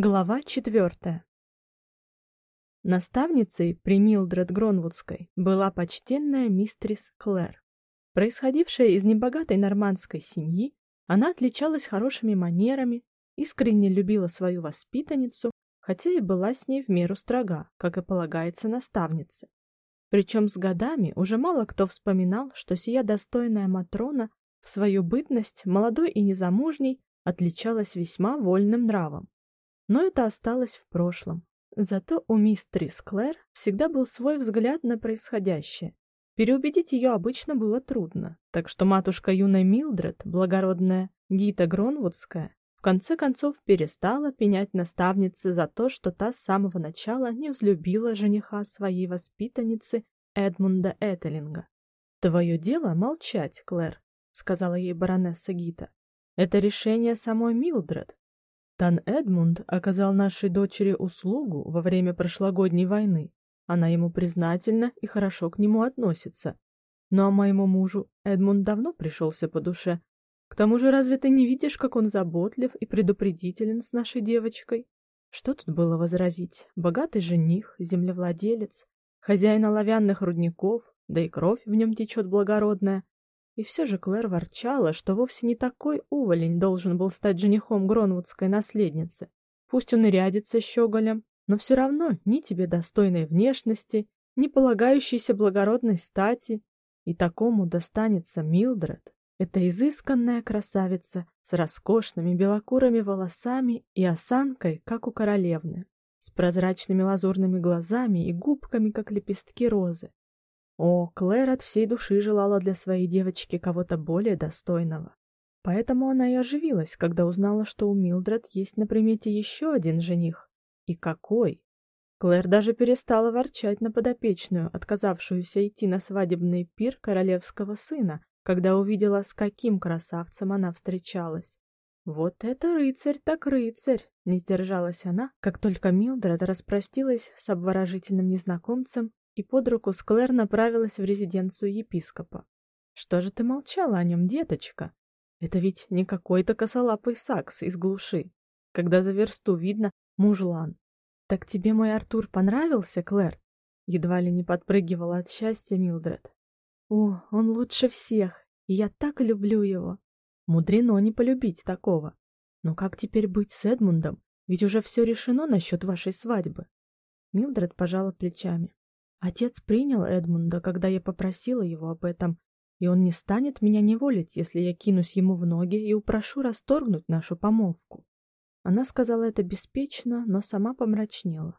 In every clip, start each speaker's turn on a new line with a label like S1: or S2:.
S1: Глава четвертая. Наставницей при Милдред Гронвудской была почтенная мистрис Клэр. Происходившая из небогатой нормандской семьи, она отличалась хорошими манерами, искренне любила свою воспитанницу, хотя и была с ней в меру строга, как и полагается наставнице. Причем с годами уже мало кто вспоминал, что сия достойная матрона в свою бытность, молодой и незамужней, отличалась весьма вольным нравом но это осталось в прошлом. Зато у мистерис Клэр всегда был свой взгляд на происходящее. Переубедить ее обычно было трудно, так что матушка юной Милдред, благородная Гита Гронвудская, в конце концов перестала пенять наставнице за то, что та с самого начала не взлюбила жениха своей воспитанницы Эдмунда Этелинга. «Твое дело молчать, Клэр», — сказала ей баронесса Гита. «Это решение самой Милдред, Тан Эдмунд оказал нашей дочери услугу во время прошлогодней войны. Она ему признательна и хорошо к нему относится. Ну а моему мужу Эдмунд давно пришелся по душе. К тому же, разве ты не видишь, как он заботлив и предупредителен с нашей девочкой? Что тут было возразить? Богатый жених, землевладелец, хозяин оловянных рудников, да и кровь в нем течет благородная. И все же Клэр ворчала, что вовсе не такой уволень должен был стать женихом Гронвудской наследницы. Пусть он и рядится щеголем, но все равно ни тебе достойной внешности, ни полагающейся благородной стати, и такому достанется Милдред. Это изысканная красавица с роскошными белокурыми волосами и осанкой, как у королевны, с прозрачными лазурными глазами и губками, как лепестки розы. О, Клэр от всей души желала для своей девочки кого-то более достойного. Поэтому она и оживилась, когда узнала, что у Милдред есть на примете еще один жених. И какой? Клэр даже перестала ворчать на подопечную, отказавшуюся идти на свадебный пир королевского сына, когда увидела, с каким красавцем она встречалась. Вот это рыцарь так рыцарь, не сдержалась она, как только Милдред распростилась с обворожительным незнакомцем и под руку с Клэр направилась в резиденцию епископа. Что же ты молчала о нем, деточка? Это ведь не какой-то косолапый сакс из глуши, когда за версту видно мужлан. Так тебе мой Артур понравился, Клэр? Едва ли не подпрыгивала от счастья Милдред. О, он лучше всех, и я так люблю его. Мудрено не полюбить такого. Но как теперь быть с Эдмундом? Ведь уже все решено насчет вашей свадьбы. Милдред пожала плечами. Отец принял Эдмунда, когда я попросила его об этом, и он не станет меня неволить, если я кинусь ему в ноги и упрошу расторгнуть нашу помолвку. Она сказала это беспечно, но сама помрачнела.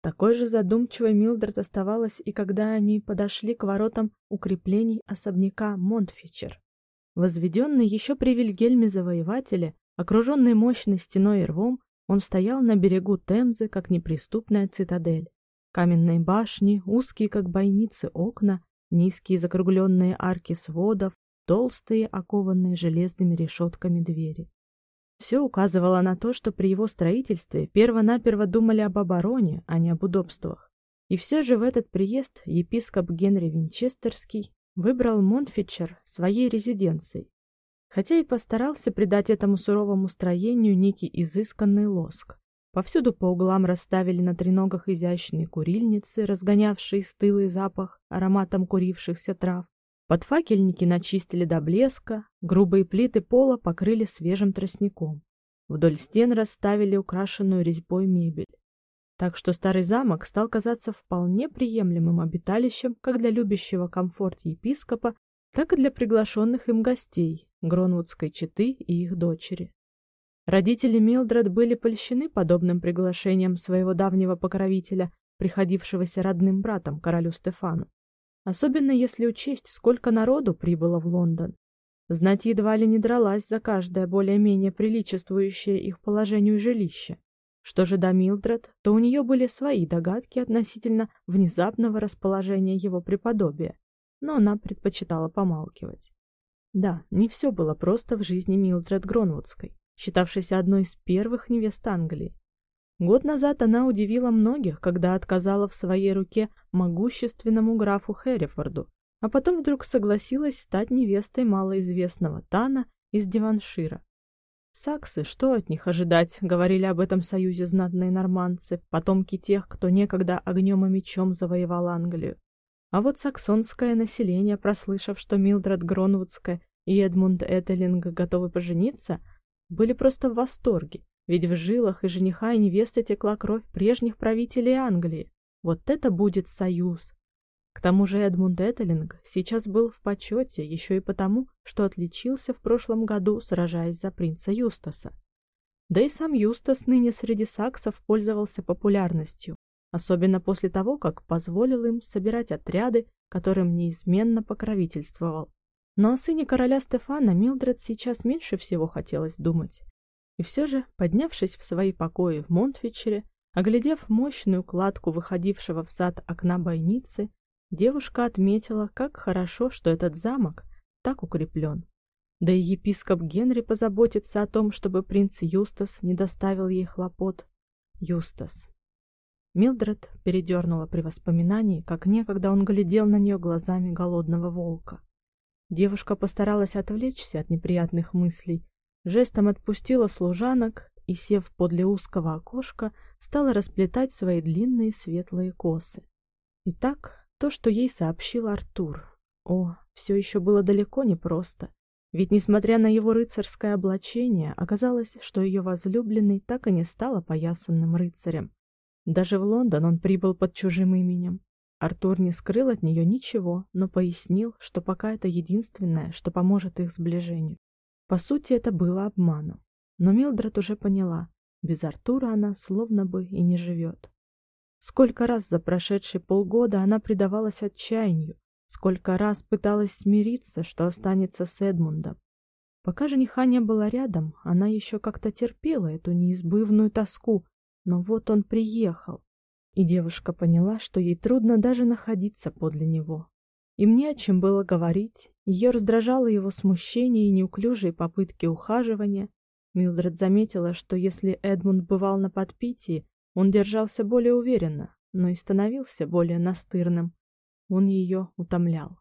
S1: Такой же задумчивой Милдред оставалась и когда они подошли к воротам укреплений особняка Монтфичер. Возведенный еще при Вильгельме Завоевателе, окруженный мощной стеной и рвом, он стоял на берегу Темзы, как неприступная цитадель. Каменные башни, узкие как бойницы окна, низкие закругленные арки сводов, толстые, окованные железными решетками двери. Все указывало на то, что при его строительстве перво-наперво думали об обороне, а не об удобствах. И все же в этот приезд епископ Генри Винчестерский выбрал Монтфитчер своей резиденцией, хотя и постарался придать этому суровому строению некий изысканный лоск. Повсюду по углам расставили на треногах изящные курильницы, разгонявшие стылый запах ароматом курившихся трав. Подфакельники начистили до блеска, грубые плиты пола покрыли свежим тростником. Вдоль стен расставили украшенную резьбой мебель. Так что старый замок стал казаться вполне приемлемым обиталищем как для любящего комфорт епископа, так и для приглашенных им гостей, Гронвудской четы и их дочери. Родители Милдред были польщены подобным приглашением своего давнего покровителя, приходившегося родным братом королю Стефану. Особенно если учесть, сколько народу прибыло в Лондон. Знать едва ли не дралась за каждое более-менее приличествующее их положению жилище. Что же до Милдред, то у нее были свои догадки относительно внезапного расположения его преподобия, но она предпочитала помалкивать. Да, не все было просто в жизни Милдред Гронвудской считавшейся одной из первых невест Англии. Год назад она удивила многих, когда отказала в своей руке могущественному графу Хэррифорду, а потом вдруг согласилась стать невестой малоизвестного Тана из Диваншира. Саксы, что от них ожидать, говорили об этом союзе знатные норманцы, потомки тех, кто некогда огнем и мечом завоевал Англию. А вот саксонское население, прослышав, что Милдред Гронвудская и Эдмунд Этелинг готовы пожениться, были просто в восторге, ведь в жилах и жениха и невесты текла кровь прежних правителей Англии. Вот это будет союз! К тому же Эдмунд Этелинг сейчас был в почете еще и потому, что отличился в прошлом году, сражаясь за принца Юстаса. Да и сам Юстас ныне среди саксов пользовался популярностью, особенно после того, как позволил им собирать отряды, которым неизменно покровительствовал. Но о сыне короля Стефана Милдред сейчас меньше всего хотелось думать. И все же, поднявшись в свои покои в Монтфичере, оглядев мощную кладку выходившего в сад окна бойницы, девушка отметила, как хорошо, что этот замок так укреплен. Да и епископ Генри позаботится о том, чтобы принц Юстас не доставил ей хлопот. Юстас. Милдред передернула при воспоминании, как некогда он глядел на нее глазами голодного волка. Девушка постаралась отвлечься от неприятных мыслей, жестом отпустила служанок и, сев подле узкого окошка, стала расплетать свои длинные светлые косы. Итак, то, что ей сообщил Артур. О, все еще было далеко не просто. Ведь, несмотря на его рыцарское облачение, оказалось, что ее возлюбленный так и не стал опоясанным рыцарем. Даже в Лондон он прибыл под чужим именем. Артур не скрыл от нее ничего, но пояснил, что пока это единственное, что поможет их сближению. По сути, это было обманом. Но Милдред уже поняла, без Артура она словно бы и не живет. Сколько раз за прошедшие полгода она предавалась отчаянию, сколько раз пыталась смириться, что останется с Эдмундом. Пока жениха не было рядом, она еще как-то терпела эту неизбывную тоску, но вот он приехал, и девушка поняла, что ей трудно даже находиться подле него. Им не о чем было говорить, ее раздражало его смущение и неуклюжие попытки ухаживания. Милдред заметила, что если Эдмунд бывал на подпитии, он держался более уверенно, но и становился более настырным. Он ее утомлял.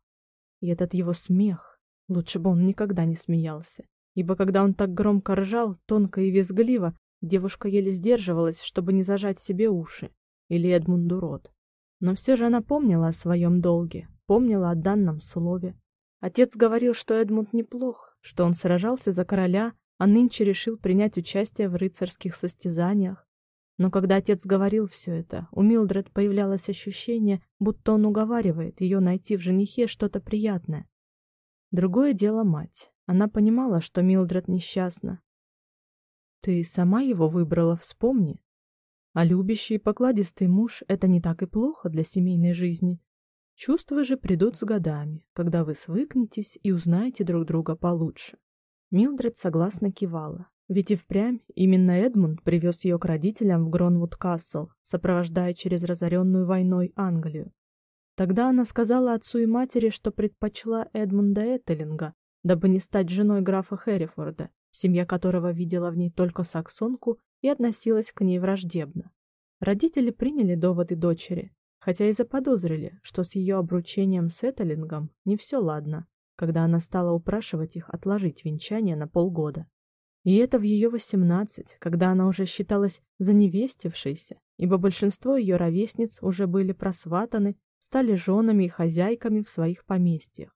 S1: И этот его смех, лучше бы он никогда не смеялся, ибо когда он так громко ржал, тонко и визгливо, Девушка еле сдерживалась, чтобы не зажать себе уши или Эдмунду рот. Но все же она помнила о своем долге, помнила о данном слове. Отец говорил, что Эдмунд неплох, что он сражался за короля, а нынче решил принять участие в рыцарских состязаниях. Но когда отец говорил все это, у Милдред появлялось ощущение, будто он уговаривает ее найти в женихе что-то приятное. Другое дело мать. Она понимала, что Милдред несчастна, ты сама его выбрала, вспомни. А любящий и покладистый муж — это не так и плохо для семейной жизни. Чувства же придут с годами, когда вы свыкнетесь и узнаете друг друга получше. Милдред согласно кивала, ведь и впрямь именно Эдмунд привез ее к родителям в Гронвуд-Кассел, сопровождая через разоренную войной Англию. Тогда она сказала отцу и матери, что предпочла Эдмунда Этелинга, дабы не стать женой графа Хэррифорда, семья которого видела в ней только саксонку и относилась к ней враждебно. Родители приняли доводы дочери, хотя и заподозрили, что с ее обручением с Этелингом не все ладно, когда она стала упрашивать их отложить венчание на полгода. И это в ее восемнадцать, когда она уже считалась заневестившейся, ибо большинство ее ровесниц уже были просватаны, стали женами и хозяйками в своих поместьях.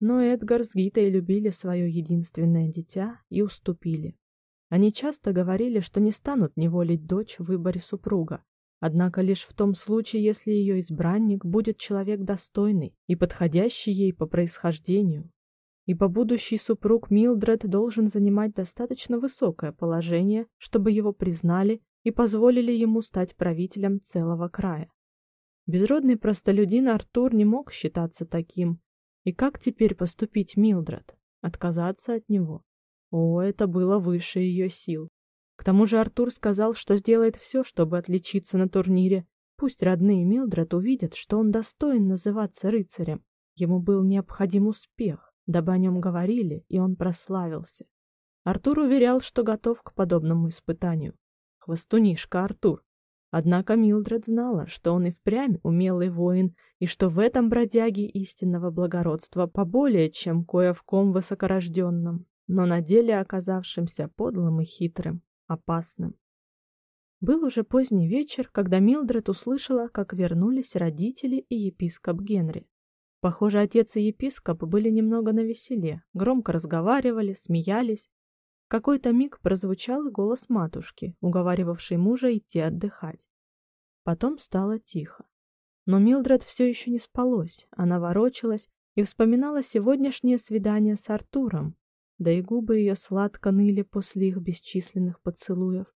S1: Но Эдгар с Гитой любили свое единственное дитя и уступили. Они часто говорили, что не станут неволить дочь в выборе супруга, однако лишь в том случае, если ее избранник будет человек достойный и подходящий ей по происхождению. Ибо будущий супруг Милдред должен занимать достаточно высокое положение, чтобы его признали и позволили ему стать правителем целого края. Безродный простолюдин Артур не мог считаться таким, и как теперь поступить Милдред? Отказаться от него? О, это было выше ее сил. К тому же Артур сказал, что сделает все, чтобы отличиться на турнире. Пусть родные Милдред увидят, что он достоин называться рыцарем. Ему был необходим успех, дабы о нем говорили, и он прославился. Артур уверял, что готов к подобному испытанию. Хвостунишка Артур. Однако Милдред знала, что он и впрямь умелый воин, и что в этом бродяге истинного благородства поболее, чем кое в ком высокорожденном. Но на деле оказавшимся подлым и хитрым, опасным. Был уже поздний вечер, когда Милдред услышала, как вернулись родители и епископ Генри. Похоже, отец и епископ были немного навеселе, громко разговаривали, смеялись. В какой-то миг прозвучал голос матушки, уговаривавшей мужа идти отдыхать. Потом стало тихо. Но Милдред все еще не спалось, она ворочалась и вспоминала сегодняшнее свидание с Артуром, да и губы ее сладко ныли после их бесчисленных поцелуев.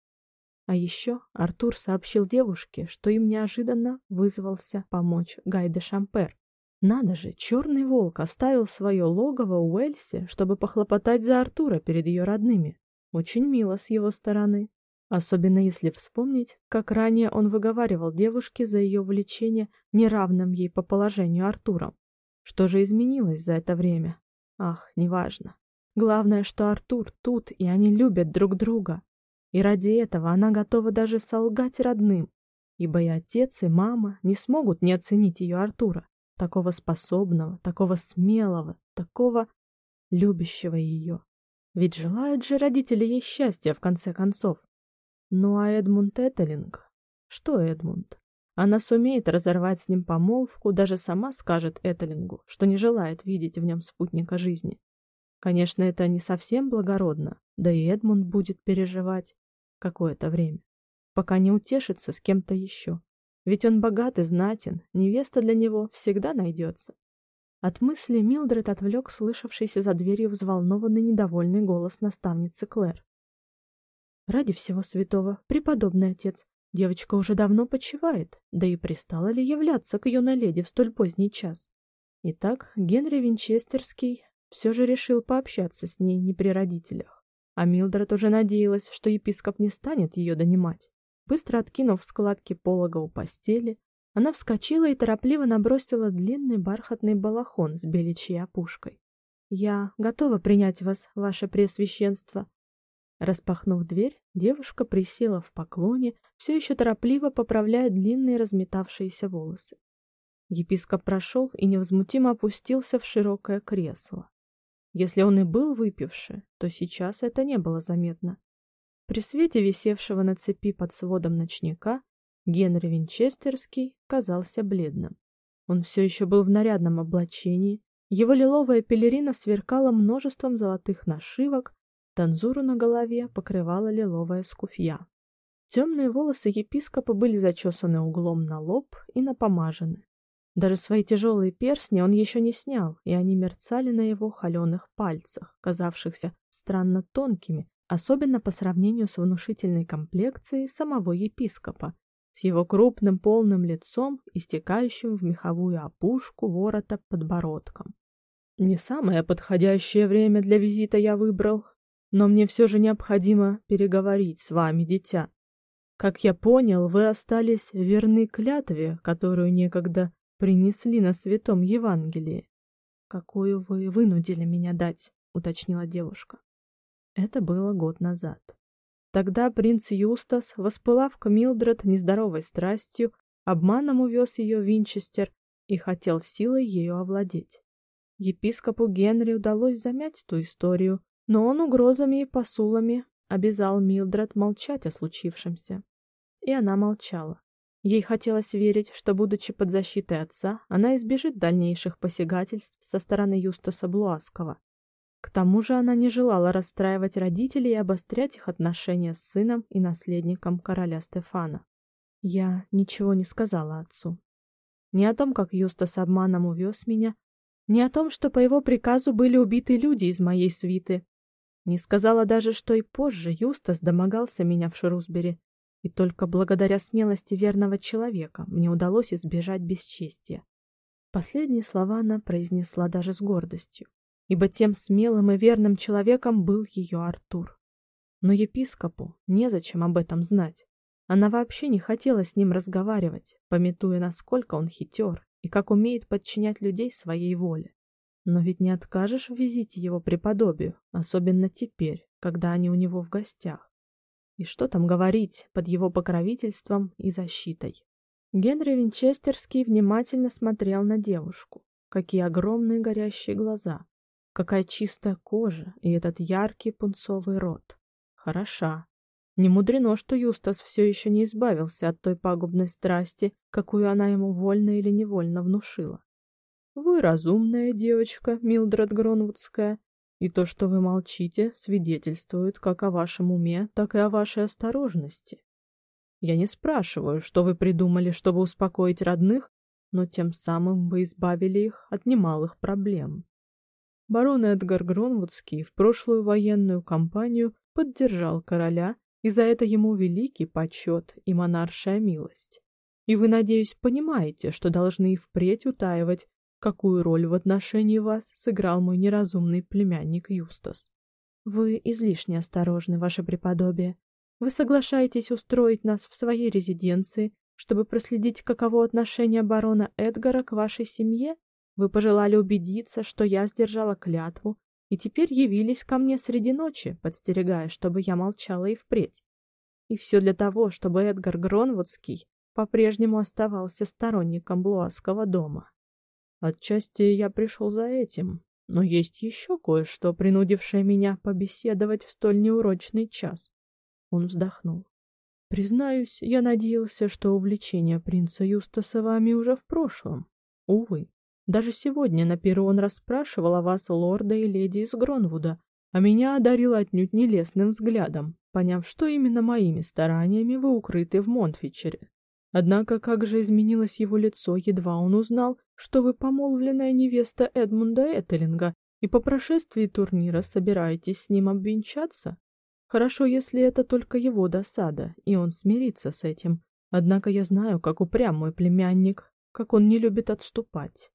S1: А еще Артур сообщил девушке, что им неожиданно вызвался помочь Гай де Шампер. Надо же, черный волк оставил свое логово у Уэльсе, чтобы похлопотать за Артура перед ее родными. Очень мило с его стороны. Особенно если вспомнить, как ранее он выговаривал девушке за ее влечение неравным ей по положению Артуром. Что же изменилось за это время? Ах, неважно. Главное, что Артур тут, и они любят друг друга. И ради этого она готова даже солгать родным, ибо и отец, и мама не смогут не оценить ее Артура, такого способного, такого смелого, такого любящего ее. Ведь желают же родители ей счастья в конце концов. Ну а Эдмунд Этелинг? Что Эдмунд? Она сумеет разорвать с ним помолвку, даже сама скажет Этелингу, что не желает видеть в нем спутника жизни. Конечно, это не совсем благородно, да и Эдмунд будет переживать какое-то время, пока не утешится с кем-то еще. Ведь он богат и знатен, невеста для него всегда найдется. От мысли Милдред отвлек слышавшийся за дверью взволнованный недовольный голос наставницы Клэр. Ради всего святого, преподобный отец, девочка уже давно почивает, да и пристало ли являться к юной леди в столь поздний час? Итак, Генри Винчестерский все же решил пообщаться с ней не при родителях. А Милдред уже надеялась, что епископ не станет ее донимать. Быстро откинув складки полога у постели, она вскочила и торопливо набросила длинный бархатный балахон с беличьей опушкой. «Я готова принять вас, ваше преосвященство», Распахнув дверь, девушка присела в поклоне, все еще торопливо поправляя длинные разметавшиеся волосы. Епископ прошел и невозмутимо опустился в широкое кресло. Если он и был выпивший, то сейчас это не было заметно. При свете висевшего на цепи под сводом ночника Генри Винчестерский казался бледным. Он все еще был в нарядном облачении, его лиловая пелерина сверкала множеством золотых нашивок, Танзуру на голове покрывала лиловая скуфья. Темные волосы епископа были зачесаны углом на лоб и напомажены. Даже свои тяжелые перстни он еще не снял, и они мерцали на его холеных пальцах, казавшихся странно тонкими, особенно по сравнению с внушительной комплекцией самого епископа, с его крупным полным лицом, истекающим в меховую опушку ворота подбородком. Не самое подходящее время для визита я выбрал, но мне все же необходимо переговорить с вами, дитя. Как я понял, вы остались верны клятве, которую некогда принесли на святом Евангелии. Какую вы вынудили меня дать, уточнила девушка. Это было год назад. Тогда принц Юстас, воспылав к Милдред нездоровой страстью, обманом увез ее в Винчестер и хотел силой ею овладеть. Епископу Генри удалось замять ту историю, но он угрозами и посулами обязал Милдред молчать о случившемся. И она молчала. Ей хотелось верить, что, будучи под защитой отца, она избежит дальнейших посягательств со стороны Юстаса Блуаского. К тому же она не желала расстраивать родителей и обострять их отношения с сыном и наследником короля Стефана. Я ничего не сказала отцу. Ни о том, как Юстас обманом увез меня, ни о том, что по его приказу были убиты люди из моей свиты, не сказала даже, что и позже Юстас домогался меня в Шрусбери, и только благодаря смелости верного человека мне удалось избежать бесчестия. Последние слова она произнесла даже с гордостью, ибо тем смелым и верным человеком был ее Артур. Но епископу незачем об этом знать. Она вообще не хотела с ним разговаривать, пометуя, насколько он хитер и как умеет подчинять людей своей воле. Но ведь не откажешь в визите его преподобию, особенно теперь, когда они у него в гостях. И что там говорить под его покровительством и защитой? Генри Винчестерский внимательно смотрел на девушку. Какие огромные горящие глаза, Какая чистая кожа и этот яркий пунцовый рот. Хороша. Не мудрено, что Юстас все еще не избавился от той пагубной страсти, какую она ему вольно или невольно внушила. Вы разумная девочка, Милдред Гронвудская, и то, что вы молчите, свидетельствует как о вашем уме, так и о вашей осторожности. Я не спрашиваю, что вы придумали, чтобы успокоить родных, но тем самым вы избавили их от немалых проблем. Барон Эдгар Гронвудский в прошлую военную кампанию поддержал короля, и за это ему великий почет и монаршая милость. И вы, надеюсь, понимаете, что должны и впредь утаивать, какую роль в отношении вас сыграл мой неразумный племянник Юстас. Вы излишне осторожны, ваше преподобие. Вы соглашаетесь устроить нас в своей резиденции, чтобы проследить, каково отношение барона Эдгара к вашей семье? Вы пожелали убедиться, что я сдержала клятву, и теперь явились ко мне среди ночи, подстерегая, чтобы я молчала и впредь. И все для того, чтобы Эдгар Гронвудский по-прежнему оставался сторонником Блуаского дома. Отчасти я пришел за этим, но есть еще кое-что, принудившее меня побеседовать в столь неурочный час. Он вздохнул. Признаюсь, я надеялся, что увлечение принца Юстаса вами уже в прошлом. Увы, даже сегодня на перу он расспрашивал о вас лорда и леди из Гронвуда, а меня одарил отнюдь нелестным взглядом, поняв, что именно моими стараниями вы укрыты в Монтфичере. Однако как же изменилось его лицо, едва он узнал, что вы помолвленная невеста Эдмунда Этелинга, и по прошествии турнира собираетесь с ним обвенчаться? Хорошо, если это только его досада, и он смирится с этим. Однако я знаю, как упрям мой племянник, как он не любит отступать.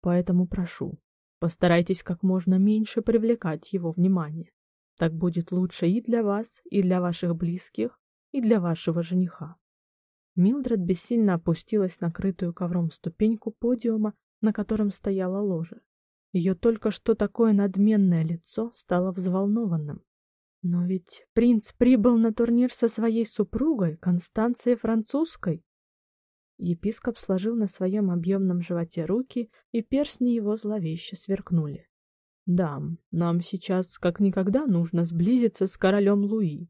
S1: Поэтому прошу, постарайтесь как можно меньше привлекать его внимание. Так будет лучше и для вас, и для ваших близких, и для вашего жениха. Милдред бессильно опустилась на крытую ковром ступеньку подиума, на котором стояла ложа. Ее только что такое надменное лицо стало взволнованным. Но ведь принц прибыл на турнир со своей супругой, Констанцией Французской. Епископ сложил на своем объемном животе руки, и перстни его зловеще сверкнули. Да, нам сейчас как никогда нужно сблизиться с королем Луи,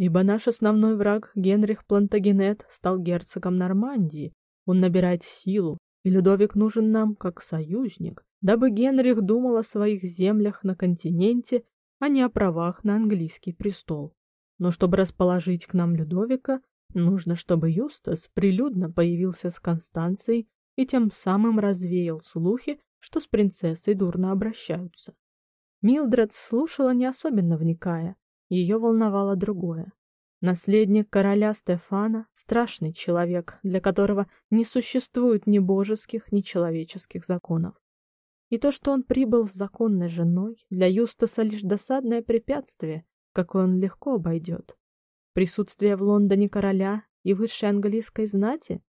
S1: ибо наш основной враг Генрих Плантагенет стал герцогом Нормандии. Он набирает силу, и Людовик нужен нам как союзник, дабы Генрих думал о своих землях на континенте а не о правах на английский престол. Но чтобы расположить к нам Людовика, нужно, чтобы Юстас прилюдно появился с Констанцией и тем самым развеял слухи, что с принцессой дурно обращаются. Милдред слушала не особенно вникая, ее волновало другое. Наследник короля Стефана страшный человек, для которого не существует ни божеских, ни человеческих законов. И то, что он прибыл с законной женой, для Юстаса лишь досадное препятствие, какое он легко обойдет. Присутствие в Лондоне короля и высшей английской знати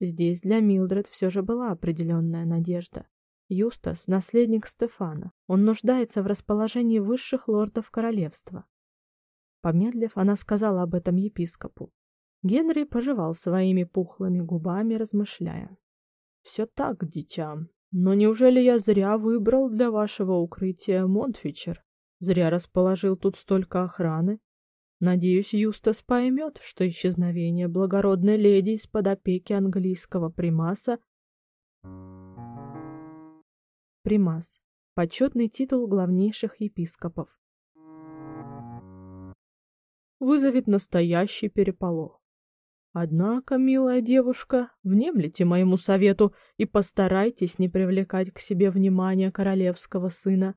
S1: здесь для Милдред все же была определенная надежда. Юстас наследник Стефана. Он нуждается в расположении высших лордов королевства. Помедлив, она сказала об этом епископу. Генри пожевал своими пухлыми губами, размышляя. «Все так, дитя. Но неужели я зря выбрал для вашего укрытия Монтфичер? Зря расположил тут столько охраны? Надеюсь, Юстас поймет, что исчезновение благородной леди из-под опеки английского примаса Примас почетный титул главнейших епископов вызовет настоящий переполох. Однако, милая девушка, внемлите моему совету и постарайтесь не привлекать к себе внимания королевского сына.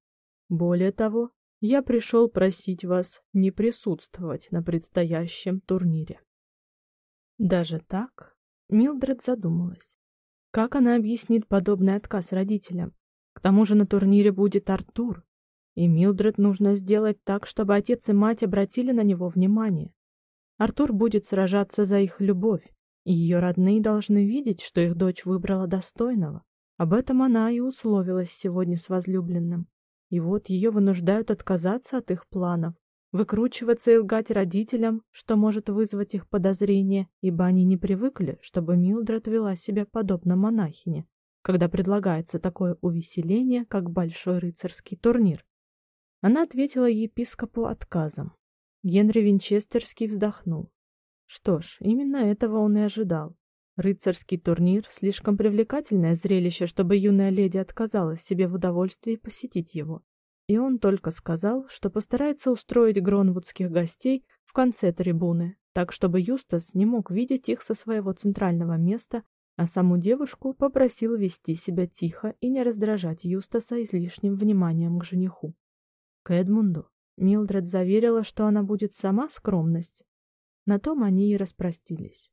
S1: Более того, я пришел просить вас не присутствовать на предстоящем турнире. Даже так Милдред задумалась. Как она объяснит подобный отказ родителям? К тому же на турнире будет Артур, и Милдред нужно сделать так, чтобы отец и мать обратили на него внимание. Артур будет сражаться за их любовь, и ее родные должны видеть, что их дочь выбрала достойного. Об этом она и условилась сегодня с возлюбленным. И вот ее вынуждают отказаться от их планов, выкручиваться и лгать родителям, что может вызвать их подозрения, ибо они не привыкли, чтобы Милдред вела себя подобно монахине, когда предлагается такое увеселение, как большой рыцарский турнир. Она ответила епископу отказом. Генри Винчестерский вздохнул. Что ж, именно этого он и ожидал. Рыцарский турнир слишком привлекательное зрелище, чтобы юная леди отказалась себе в удовольствии посетить его. И он только сказал, что постарается устроить гронвудских гостей в конце трибуны, так чтобы Юстас не мог видеть их со своего центрального места, а саму девушку попросил вести себя тихо и не раздражать Юстаса излишним вниманием к жениху. К Эдмунду Милдред заверила, что она будет сама скромность. На том они и распростились.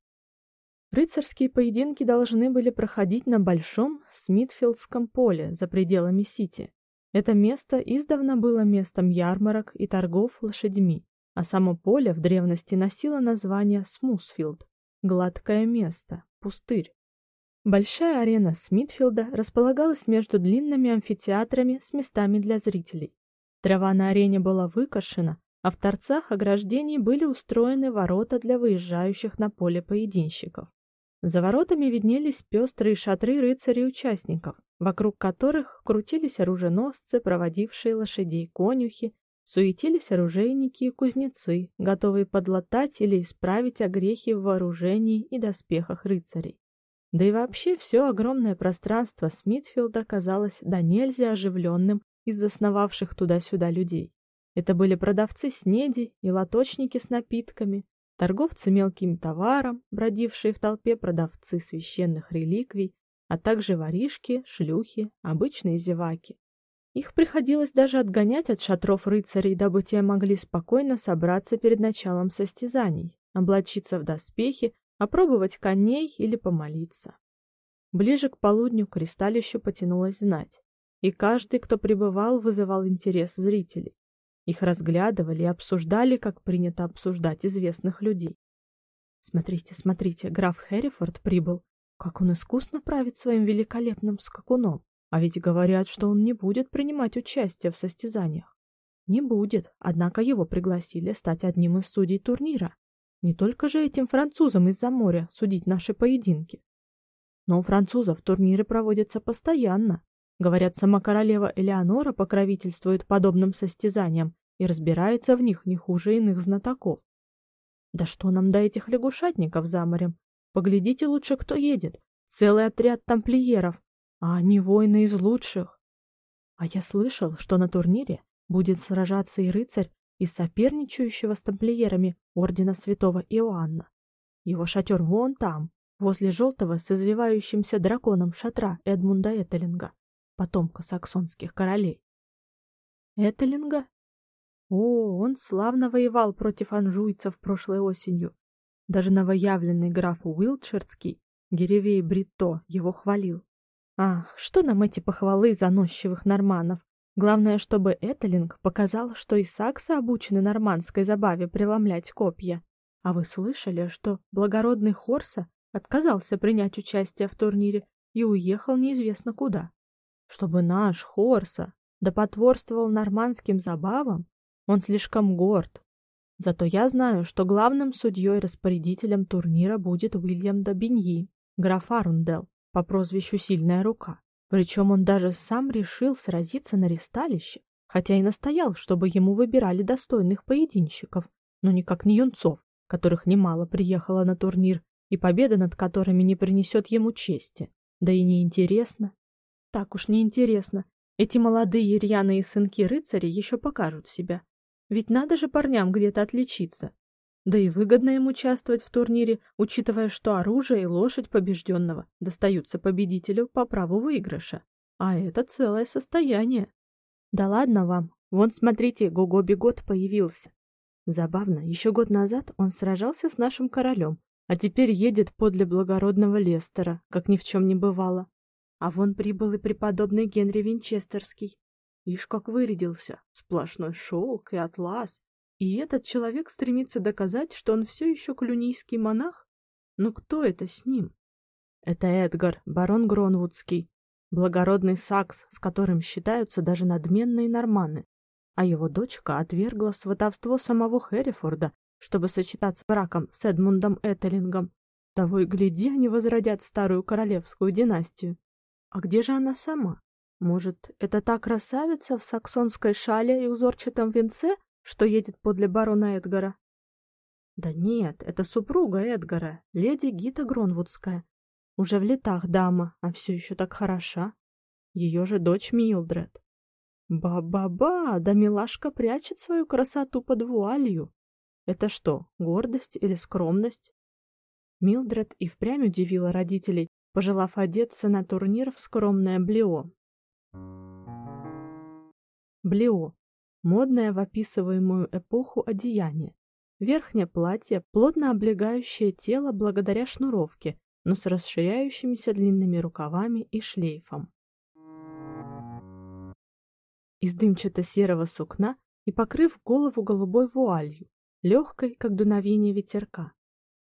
S1: Рыцарские поединки должны были проходить на большом Смитфилдском поле за пределами Сити. Это место издавна было местом ярмарок и торгов лошадьми, а само поле в древности носило название Смусфилд гладкое место, пустырь. Большая арена Смитфилда располагалась между длинными амфитеатрами с местами для зрителей. Трава на арене была выкошена, а в торцах ограждений были устроены ворота для выезжающих на поле поединщиков. За воротами виднелись пестрые шатры рыцарей-участников, вокруг которых крутились оруженосцы, проводившие лошадей конюхи, суетились оружейники и кузнецы, готовые подлатать или исправить огрехи в вооружении и доспехах рыцарей. Да и вообще все огромное пространство Смитфилда казалось до нельзя оживленным из основавших туда-сюда людей. Это были продавцы снеди и лоточники с напитками, торговцы мелким товаром, бродившие в толпе продавцы священных реликвий, а также воришки, шлюхи, обычные зеваки. Их приходилось даже отгонять от шатров рыцарей, дабы те могли спокойно собраться перед началом состязаний, облачиться в доспехи, опробовать коней или помолиться. Ближе к полудню к ристалищу потянулась знать, и каждый, кто прибывал, вызывал интерес зрителей. Их разглядывали и обсуждали, как принято обсуждать известных людей. Смотрите, смотрите, граф Хэррифорд прибыл. Как он искусно правит своим великолепным скакуном. А ведь говорят, что он не будет принимать участие в состязаниях. Не будет, однако его пригласили стать одним из судей турнира. Не только же этим французам из-за моря судить наши поединки. Но у французов турниры проводятся постоянно, Говорят, сама королева Элеонора покровительствует подобным состязаниям и разбирается в них не хуже иных знатоков. Да что нам до этих лягушатников за морем? Поглядите лучше, кто едет. Целый отряд тамплиеров, а они воины из лучших. А я слышал, что на турнире будет сражаться и рыцарь из соперничающего с тамплиерами ордена Святого Иоанна. Его шатер вон там, возле желтого с извивающимся драконом шатра Эдмунда Этелинга потомка саксонских королей. Этелинга? О, он славно воевал против анжуйцев прошлой осенью. Даже новоявленный граф Уилчерский, Геревей Бритто, его хвалил. Ах, что нам эти похвалы заносчивых норманов? Главное, чтобы Этелинг показал, что и саксы обучены нормандской забаве преломлять копья. А вы слышали, что благородный Хорса отказался принять участие в турнире и уехал неизвестно куда? Чтобы наш Хорса да потворствовал нормандским забавам, он слишком горд. Зато я знаю, что главным судьей-распорядителем турнира будет Уильям Добиньи, граф Арундел, по прозвищу Сильная рука. Причем он даже сам решил сразиться на ристалище, хотя и настоял, чтобы ему выбирали достойных поединщиков, но никак не юнцов, которых немало приехало на турнир, и победа над которыми не принесет ему чести. Да и неинтересно. Так уж неинтересно. Эти молодые рьяные сынки рыцарей еще покажут себя. Ведь надо же парням где-то отличиться. Да и выгодно им участвовать в турнире, учитывая, что оружие и лошадь побежденного достаются победителю по праву выигрыша. А это целое состояние. Да ладно вам. Вон, смотрите, Гого Бегот появился. Забавно, еще год назад он сражался с нашим королем, а теперь едет подле благородного Лестера, как ни в чем не бывало. А вон прибыл и преподобный Генри Винчестерский. Ишь, как вырядился, сплошной шелк и атлас. И этот человек стремится доказать, что он все еще клюнийский монах? Но кто это с ним? Это Эдгар, барон Гронвудский, благородный сакс, с которым считаются даже надменные норманы. А его дочка отвергла сватовство самого Хэррифорда, чтобы сочетаться браком с Эдмундом Этелингом. Того и гляди, они возродят старую королевскую династию. А где же она сама? Может, это та красавица в саксонской шале и узорчатом венце, что едет подле барона Эдгара? Да нет, это супруга Эдгара, леди Гита Гронвудская. Уже в летах дама, а все еще так хороша. Ее же дочь Милдред. Ба-ба-ба, да милашка прячет свою красоту под вуалью. Это что, гордость или скромность? Милдред и впрямь удивила родителей, пожелав одеться на турнир в скромное блео. Блео модное в описываемую эпоху одеяние. Верхнее платье, плотно облегающее тело благодаря шнуровке, но с расширяющимися длинными рукавами и шлейфом. Из дымчато-серого сукна и покрыв голову голубой вуалью, легкой, как дуновение ветерка.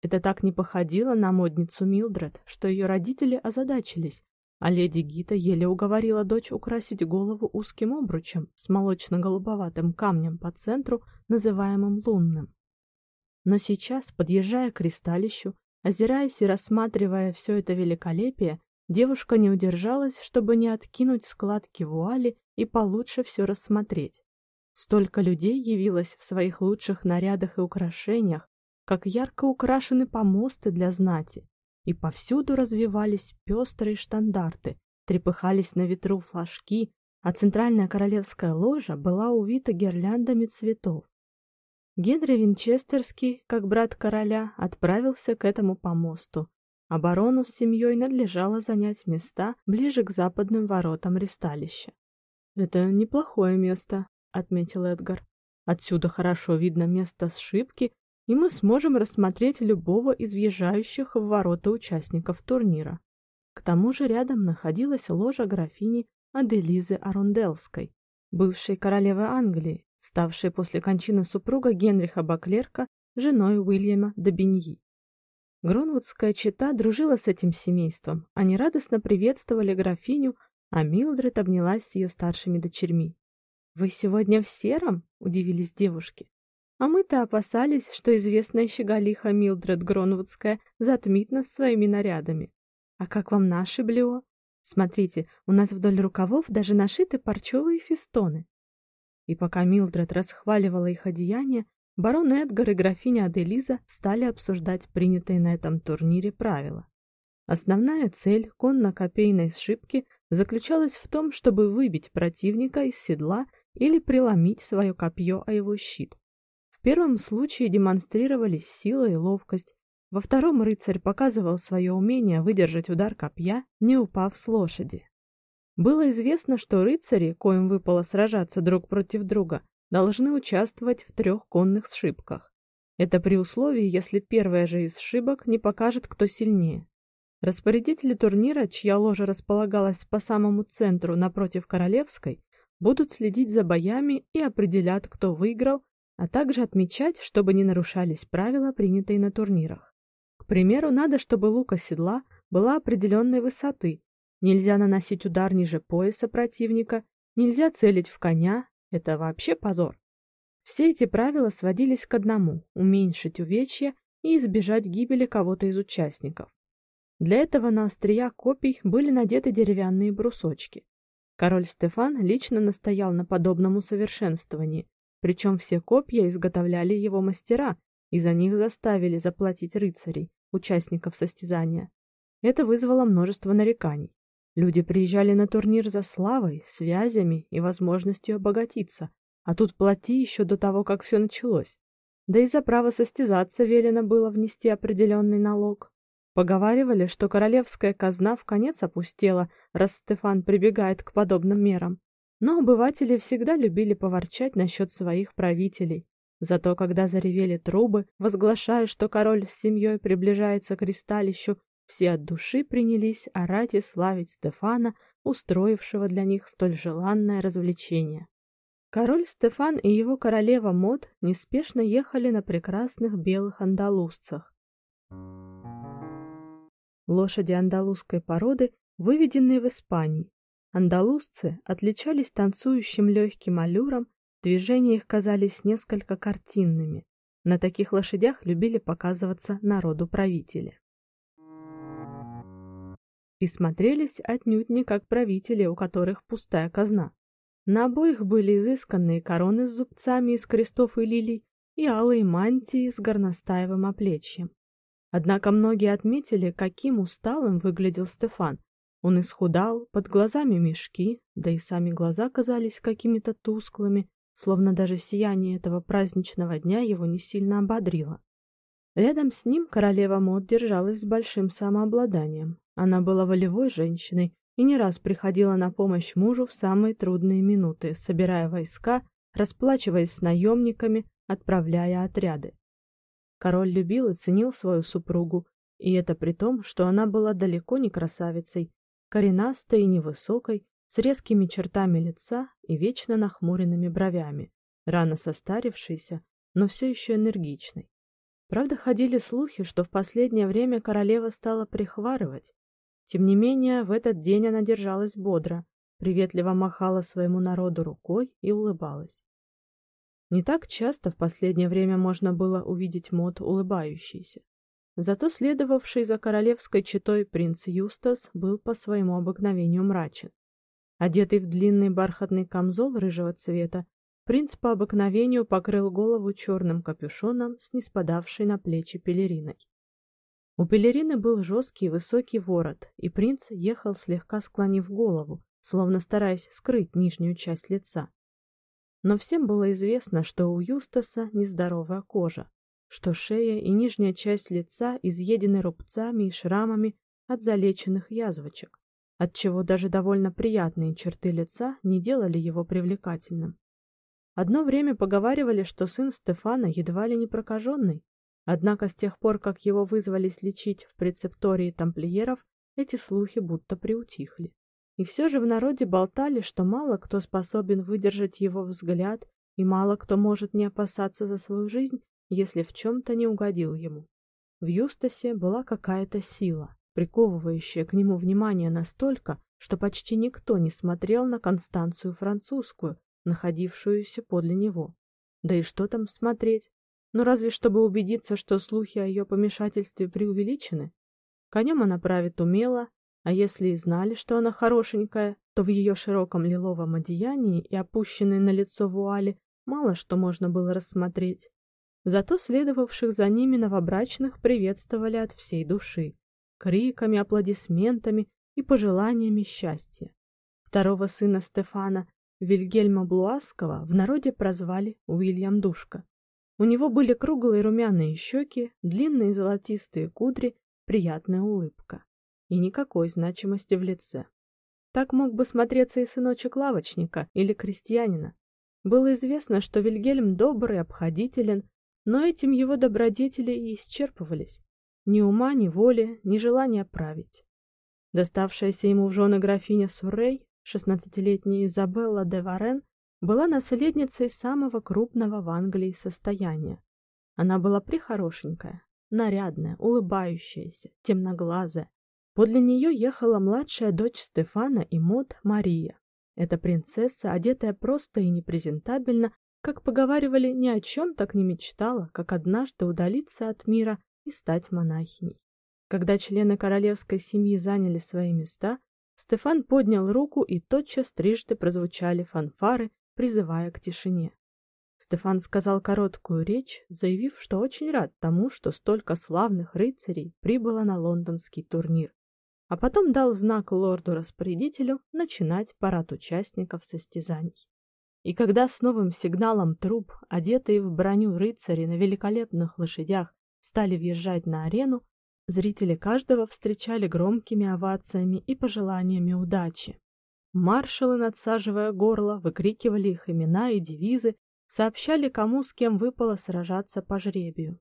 S1: Это так не походило на модницу Милдред, что ее родители озадачились, а леди Гита еле уговорила дочь украсить голову узким обручем с молочно-голубоватым камнем по центру, называемым лунным. Но сейчас, подъезжая к кристаллищу, озираясь и рассматривая все это великолепие, девушка не удержалась, чтобы не откинуть складки вуали и получше все рассмотреть. Столько людей явилось в своих лучших нарядах и украшениях, как ярко украшены помосты для знати, и повсюду развивались пестрые штандарты, трепыхались на ветру флажки, а центральная королевская ложа была увита гирляндами цветов. Генри Винчестерский, как брат короля, отправился к этому помосту, а барону с семьей надлежало занять места ближе к западным воротам ристалища. «Это неплохое место», — отметил Эдгар. «Отсюда хорошо видно место сшибки и мы сможем рассмотреть любого из въезжающих в ворота участников турнира. К тому же рядом находилась ложа графини Аделизы Арундельской, бывшей королевы Англии, ставшей после кончины супруга Генриха Баклерка женой Уильяма Добиньи. Гронвудская чета дружила с этим семейством, они радостно приветствовали графиню, а Милдред обнялась с ее старшими дочерьми. «Вы сегодня в сером?» — удивились девушки. А мы-то опасались, что известная щеголиха Милдред Гронвудская затмит нас своими нарядами. А как вам наши блео? Смотрите, у нас вдоль рукавов даже нашиты парчевые фестоны. И пока Милдред расхваливала их одеяния, барон Эдгар и графиня Аделиза стали обсуждать принятые на этом турнире правила. Основная цель конно-копейной сшибки заключалась в том, чтобы выбить противника из седла или преломить свое копье о его щит первом случае демонстрировались сила и ловкость, во втором рыцарь показывал свое умение выдержать удар копья, не упав с лошади. Было известно, что рыцари, коим выпало сражаться друг против друга, должны участвовать в трех конных сшибках. Это при условии, если первая же из сшибок не покажет, кто сильнее. Распорядители турнира, чья ложа располагалась по самому центру напротив королевской, будут следить за боями и определят, кто выиграл а также отмечать, чтобы не нарушались правила, принятые на турнирах. К примеру, надо, чтобы лука седла была определенной высоты. Нельзя наносить удар ниже пояса противника, нельзя целить в коня, это вообще позор. Все эти правила сводились к одному уменьшить увечья и избежать гибели кого-то из участников. Для этого на острия копий были надеты деревянные брусочки. Король Стефан лично настоял на подобном усовершенствовании, причем все копья изготовляли его мастера, и за них заставили заплатить рыцарей, участников состязания. Это вызвало множество нареканий. Люди приезжали на турнир за славой, связями и возможностью обогатиться, а тут плати еще до того, как все началось. Да и за право состязаться велено было внести определенный налог. Поговаривали, что королевская казна в конец опустела, раз Стефан прибегает к подобным мерам. Но обыватели всегда любили поворчать насчет своих правителей. Зато когда заревели трубы, возглашая, что король с семьей приближается к ристалищу, все от души принялись орать и славить Стефана, устроившего для них столь желанное развлечение. Король Стефан и его королева Мод неспешно ехали на прекрасных белых андалузцах. Лошади андалузской породы, выведенные в Испании, Андалузцы отличались танцующим легким аллюром, движения их казались несколько картинными. На таких лошадях любили показываться народу правители. и смотрелись отнюдь не как правители, у которых пустая казна. На обоих были изысканные короны с зубцами из крестов и лилий и алые мантии с горностаевым оплечьем. Однако многие отметили, каким усталым выглядел Стефан. Он исхудал, под глазами мешки, да и сами глаза казались какими-то тусклыми, словно даже сияние этого праздничного дня его не сильно ободрило. Рядом с ним королева Мод держалась с большим самообладанием. Она была волевой женщиной и не раз приходила на помощь мужу в самые трудные минуты, собирая войска, расплачиваясь с наемниками, отправляя отряды. Король любил и ценил свою супругу, и это при том, что она была далеко не красавицей, коренастой и невысокой, с резкими чертами лица и вечно нахмуренными бровями, рано состарившейся, но все еще энергичной. Правда, ходили слухи, что в последнее время королева стала прихварывать. Тем не менее, в этот день она держалась бодро, приветливо махала своему народу рукой и улыбалась. Не так часто в последнее время можно было увидеть мод улыбающийся. Зато следовавший за королевской четой принц Юстас был по своему обыкновению мрачен. Одетый в длинный бархатный камзол рыжего цвета, принц по обыкновению покрыл голову черным капюшоном с неспадавшей на плечи пелериной. У пелерины был жесткий высокий ворот, и принц ехал слегка склонив голову, словно стараясь скрыть нижнюю часть лица. Но всем было известно, что у Юстаса нездоровая кожа, что шея и нижняя часть лица изъедены рубцами и шрамами от залеченных язвочек, отчего даже довольно приятные черты лица не делали его привлекательным. Одно время поговаривали, что сын Стефана едва ли не прокаженный, однако с тех пор, как его вызвались лечить в прецептории тамплиеров, эти слухи будто приутихли. И все же в народе болтали, что мало кто способен выдержать его взгляд, и мало кто может не опасаться за свою жизнь, если в чем то не угодил ему. В Юстасе была какая-то сила, приковывающая к нему внимание настолько, что почти никто не смотрел на Констанцию французскую, находившуюся подле него. Да и что там смотреть? Ну разве чтобы убедиться, что слухи о ее помешательстве преувеличены. Конем она правит умело, а если и знали, что она хорошенькая, то в ее широком лиловом одеянии и опущенной на лицо вуали мало что можно было рассмотреть. Зато следовавших за ними новобрачных приветствовали от всей души, криками, аплодисментами и пожеланиями счастья. Второго сына Стефана, Вильгельма Блуаского, в народе прозвали Уильям Душка. У него были круглые румяные щеки, длинные золотистые кудри, приятная улыбка и никакой значимости в лице. Так мог бы смотреться и сыночек лавочника или крестьянина. Было известно, что Вильгельм добрый, обходителен, но этим его добродетели и исчерпывались. Ни ума, ни воли, ни желания править. Доставшаяся ему в жены графиня Суррей, шестнадцатилетняя Изабелла де Варен, была наследницей самого крупного в Англии состояния. Она была прихорошенькая, нарядная, улыбающаяся, темноглазая, Подле нее ехала младшая дочь Стефана и Мод Мария. Эта принцесса, одетая просто и непрезентабельно, как поговаривали, ни о чем так не мечтала, как однажды удалиться от мира и стать монахиней. Когда члены королевской семьи заняли свои места, Стефан поднял руку, и тотчас трижды прозвучали фанфары, призывая к тишине. Стефан сказал короткую речь, заявив, что очень рад тому, что столько славных рыцарей прибыло на лондонский турнир а потом дал знак лорду-распорядителю начинать парад участников состязаний. И когда с новым сигналом труп, одетые в броню рыцари на великолепных лошадях, стали въезжать на арену, зрители каждого встречали громкими овациями и пожеланиями удачи. Маршалы, надсаживая горло, выкрикивали их имена и девизы, сообщали, кому с кем выпало сражаться по жребию.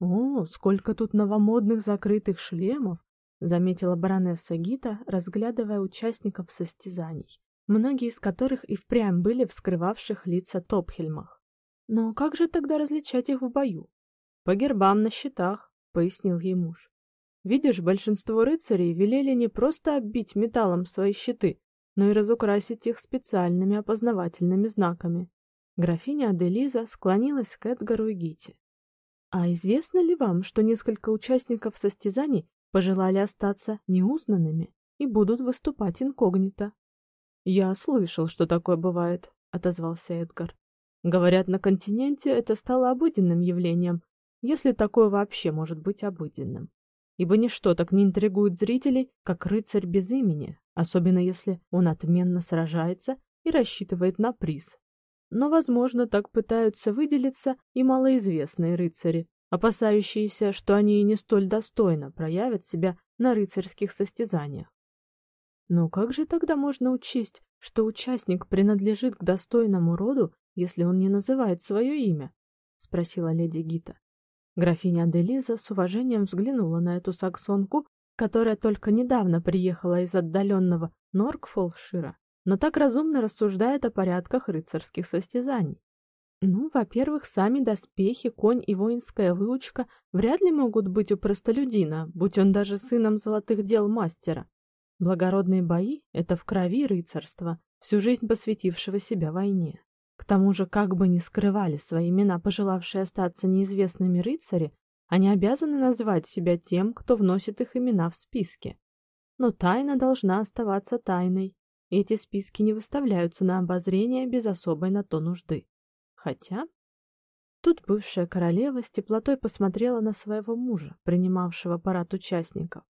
S1: О, сколько тут новомодных закрытых шлемов, заметила баронесса Гита, разглядывая участников состязаний, многие из которых и впрямь были в скрывавших лица топхельмах. Но как же тогда различать их в бою? По гербам на щитах, пояснил ей муж. Видишь, большинство рыцарей велели не просто оббить металлом свои щиты, но и разукрасить их специальными опознавательными знаками. Графиня Аделиза склонилась к Эдгару и Гите. А известно ли вам, что несколько участников состязаний пожелали остаться неузнанными. и будут выступать инкогнито. Я слышал, что такое бывает, отозвался Эдгар. Говорят, на континенте это стало обыденным явлением, если такое вообще может быть обыденным. Ибо ничто так не интригует зрителей, как рыцарь без имени, особенно если он отменно сражается и рассчитывает на приз. Но, возможно, так пытаются выделиться и малоизвестные рыцари, опасающиеся, что они и не столь достойно проявят себя на рыцарских состязаниях. Но как же тогда можно учесть, что участник принадлежит к достойному роду, если он не называет свое имя? спросила леди Гита. Графиня Делиза с уважением взглянула на эту саксонку, которая только недавно приехала из отдаленного Норкфолшира, но так разумно рассуждает о порядках рыцарских состязаний. Ну, во-первых, сами доспехи, конь и воинская выучка вряд ли могут быть у простолюдина, будь он даже сыном золотых дел мастера. Благородные бои это в крови рыцарства, всю жизнь посвятившего себя войне. К тому же, как бы ни скрывали свои имена пожелавшие остаться неизвестными рыцари, они обязаны называть себя тем, кто вносит их имена в списки. Но тайна должна оставаться тайной. И эти списки не выставляются на обозрение без особой на то нужды. Хотя тут бывшая королева с теплотой посмотрела на своего мужа, принимавшего парад участников.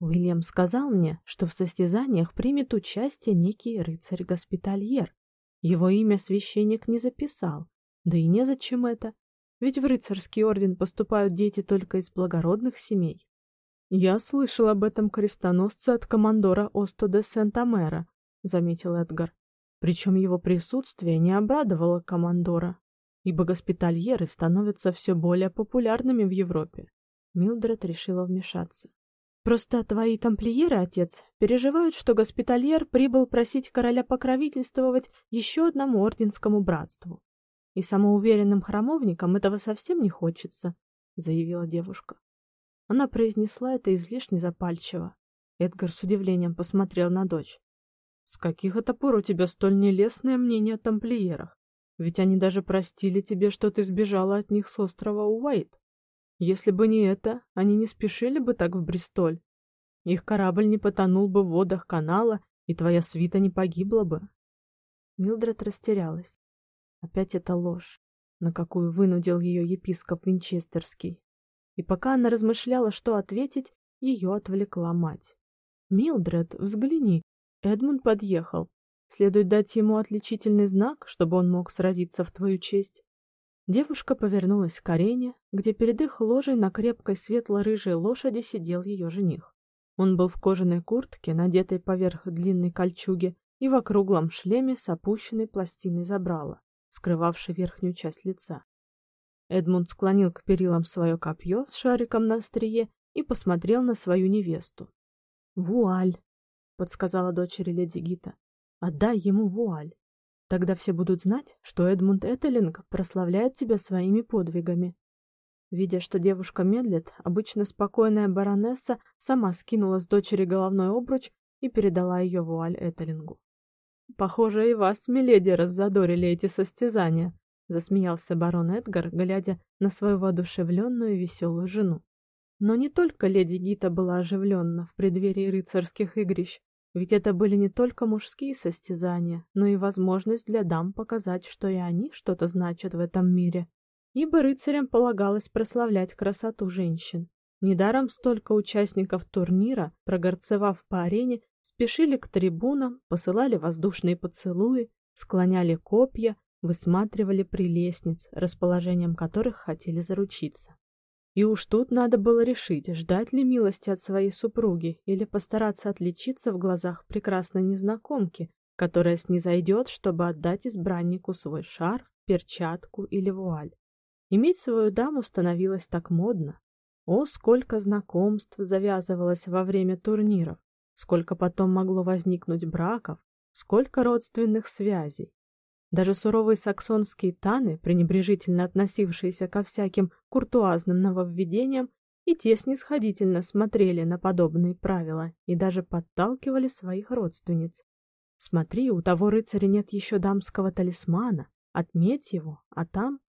S1: Уильям сказал мне, что в состязаниях примет участие некий рыцарь-госпитальер, его имя священник не записал, да и незачем это, ведь в рыцарский орден поступают дети только из благородных семей. Я слышал об этом крестоносце от командора Осто де Сент-Амера, заметил Эдгар. Причем его присутствие не обрадовало командора, ибо госпитальеры становятся все более популярными в Европе. Милдред решила вмешаться. Просто твои тамплиеры, отец, переживают, что госпитальер прибыл просить короля покровительствовать еще одному орденскому братству. И самоуверенным храмовникам этого совсем не хочется, заявила девушка. Она произнесла это излишне запальчиво. Эдгар с удивлением посмотрел на дочь. С каких это пор у тебя столь нелестное мнение о тамплиерах? Ведь они даже простили тебе, что ты сбежала от них с острова Уайт. Если бы не это, они не спешили бы так в Бристоль. Их корабль не потонул бы в водах канала, и твоя свита не погибла бы. Милдред растерялась. Опять эта ложь, на какую вынудил ее епископ Винчестерский. И пока она размышляла, что ответить, ее отвлекла мать. Милдред, взгляни, Эдмунд подъехал. Следует дать ему отличительный знак, чтобы он мог сразиться в твою честь. Девушка повернулась к арене, где перед их ложей на крепкой светло-рыжей лошади сидел ее жених. Он был в кожаной куртке, надетой поверх длинной кольчуги, и в округлом шлеме с опущенной пластиной забрала, скрывавшей верхнюю часть лица. Эдмунд склонил к перилам свое копье с шариком на острие и посмотрел на свою невесту. "Вуаль", подсказала дочери леди Гита. "Отдай ему вуаль". Тогда все будут знать, что Эдмунд Этелинг прославляет тебя своими подвигами. Видя, что девушка медлит, обычно спокойная баронесса сама скинула с дочери головной обруч и передала ее вуаль Этелингу. Похоже, и вас, миледи, раззадорили эти состязания, засмеялся барон Эдгар, глядя на свою воодушевленную и веселую жену. Но не только леди Гита была оживленна в преддверии рыцарских игрищ, ведь это были не только мужские состязания, но и возможность для дам показать, что и они что-то значат в этом мире. Ибо рыцарям полагалось прославлять красоту женщин. Недаром столько участников турнира, прогорцевав по арене, спешили к трибунам, посылали воздушные поцелуи, склоняли копья, высматривали прелестниц, расположением которых хотели заручиться. И уж тут надо было решить, ждать ли милости от своей супруги или постараться отличиться в глазах прекрасной незнакомки, которая снизойдет, чтобы отдать избраннику свой шарф, перчатку или вуаль. Иметь свою даму становилось так модно. О, сколько знакомств завязывалось во время турниров, сколько потом могло возникнуть браков, сколько родственных связей. Даже суровые саксонские таны, пренебрежительно относившиеся ко всяким куртуазным нововведениям, и те снисходительно смотрели на подобные правила и даже подталкивали своих родственниц. Смотри, у того рыцаря нет еще дамского талисмана, отметь его, а там,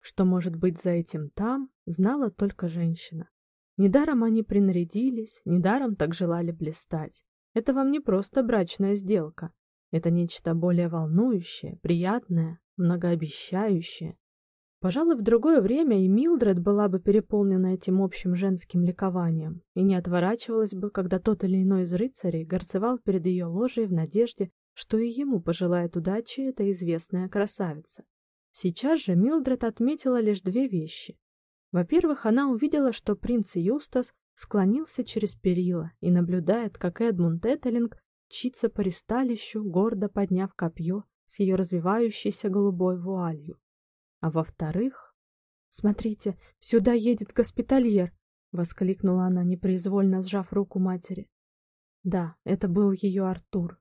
S1: что может быть за этим там, знала только женщина. Недаром они принарядились, недаром так желали блистать. Это вам не просто брачная сделка. Это нечто более волнующее, приятное, многообещающее. Пожалуй, в другое время и Милдред была бы переполнена этим общим женским ликованием и не отворачивалась бы, когда тот или иной из рыцарей горцевал перед ее ложей в надежде, что и ему пожелает удачи эта известная красавица. Сейчас же Милдред отметила лишь две вещи. Во-первых, она увидела, что принц Юстас склонился через перила и наблюдает, как Эдмунд Этелинг мчится по ристалищу, гордо подняв копье с ее развивающейся голубой вуалью. А во-вторых, смотрите, сюда едет госпитальер, воскликнула она, непроизвольно сжав руку матери. Да, это был ее Артур.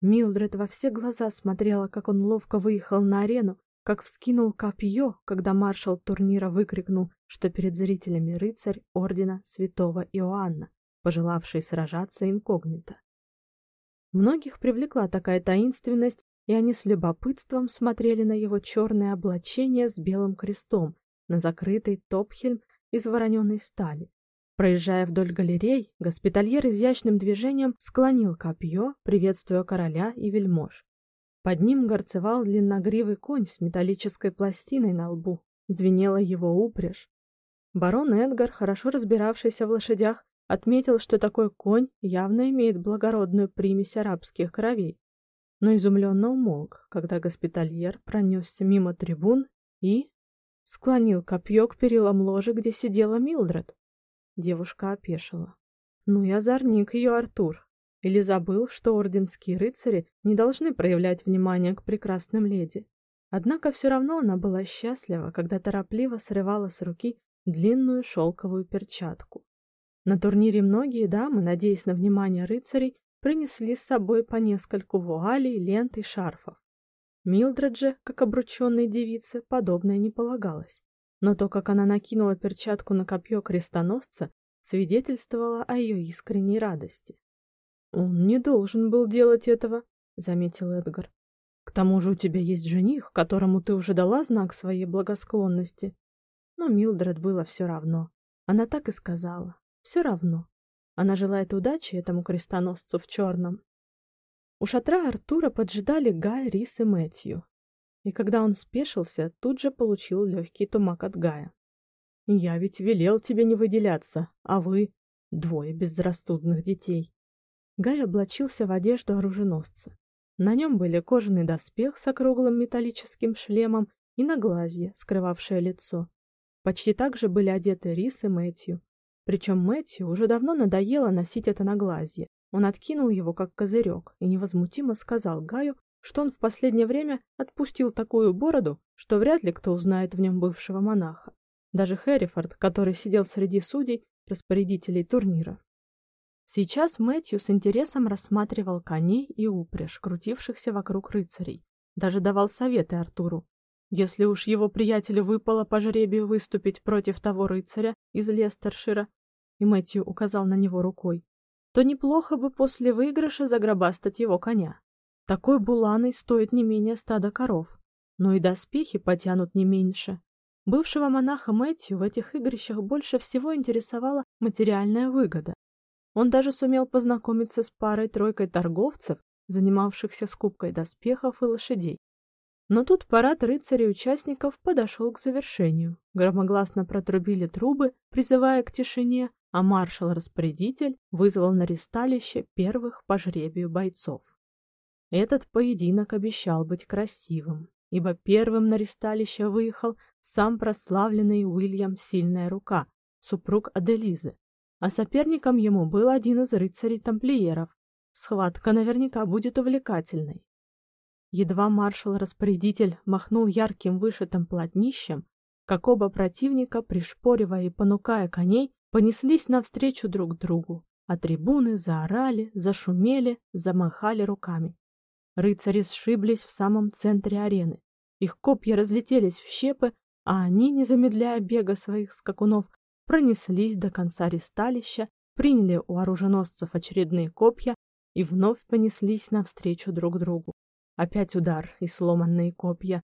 S1: Милдред во все глаза смотрела, как он ловко выехал на арену, как вскинул копье, когда маршал турнира выкрикнул, что перед зрителями рыцарь ордена Святого Иоанна, пожелавший сражаться инкогнито. Многих привлекла такая таинственность и они с любопытством смотрели на его черное облачение с белым крестом, на закрытый топхельм из вороненой стали. Проезжая вдоль галерей, госпитальер изящным движением склонил копье, приветствуя короля и вельмож. Под ним горцевал длинногривый конь с металлической пластиной на лбу. Звенела его упряжь. Барон Эдгар, хорошо разбиравшийся в лошадях, отметил, что такой конь явно имеет благородную примесь арабских кровей но изумленно умолк, когда госпитальер пронесся мимо трибун и склонил копье к перилам ложи, где сидела Милдред. Девушка опешила. Ну и озорник ее Артур. Или забыл, что орденские рыцари не должны проявлять внимание к прекрасным леди. Однако все равно она была счастлива, когда торопливо срывала с руки длинную шелковую перчатку. На турнире многие дамы, надеясь на внимание рыцарей, принесли с собой по нескольку вуалей, лент и шарфов. Милдред же, как обрученной девице, подобное не полагалось. Но то, как она накинула перчатку на копье крестоносца, свидетельствовало о ее искренней радости. Он не должен был делать этого, заметил Эдгар. К тому же у тебя есть жених, которому ты уже дала знак своей благосклонности. Но Милдред было все равно. Она так и сказала: все равно. Она желает удачи этому крестоносцу в черном. У шатра Артура поджидали Гай, Рис и Мэтью. И когда он спешился, тут же получил легкий тумак от Гая. Я ведь велел тебе не выделяться, а вы двое безрассудных детей. Гай облачился в одежду оруженосца. На нем были кожаный доспех с округлым металлическим шлемом и наглазье, скрывавшее лицо. Почти так же были одеты Рис и Мэтью, причем Мэтью уже давно надоело носить это наглазье. Он откинул его как козырек и невозмутимо сказал Гаю, что он в последнее время отпустил такую бороду, что вряд ли кто узнает в нем бывшего монаха. Даже Хэррифорд, который сидел среди судей, распорядителей турнира. Сейчас Мэтью с интересом рассматривал коней и упряжь, крутившихся вокруг рыцарей. Даже давал советы Артуру. Если уж его приятелю выпало по жребию выступить против того рыцаря из Лестершира, и Мэтью указал на него рукой, то неплохо бы после выигрыша загробастать его коня. Такой буланой стоит не менее стада коров, но и доспехи потянут не меньше. Бывшего монаха Мэтью в этих игрищах больше всего интересовала материальная выгода. Он даже сумел познакомиться с парой-тройкой торговцев, занимавшихся скупкой доспехов и лошадей. Но тут парад рыцарей-участников подошел к завершению. Громогласно протрубили трубы, призывая к тишине, а маршал-распорядитель вызвал на ристалище первых по жребию бойцов. Этот поединок обещал быть красивым, ибо первым на ристалище выехал сам прославленный Уильям Сильная рука, супруг Аделизы, а соперником ему был один из рыцарей-тамплиеров. Схватка наверняка будет увлекательной. Едва маршал-распорядитель махнул ярким вышитым плотнищем, как оба противника, пришпоривая и понукая коней, понеслись навстречу друг другу, а трибуны заорали, зашумели, замахали руками. Рыцари сшиблись в самом центре арены. Их копья разлетелись в щепы, а они, не замедляя бега своих скакунов, пронеслись до конца ристалища, приняли у оруженосцев очередные копья и вновь понеслись навстречу друг другу. Опять удар и сломанные копья.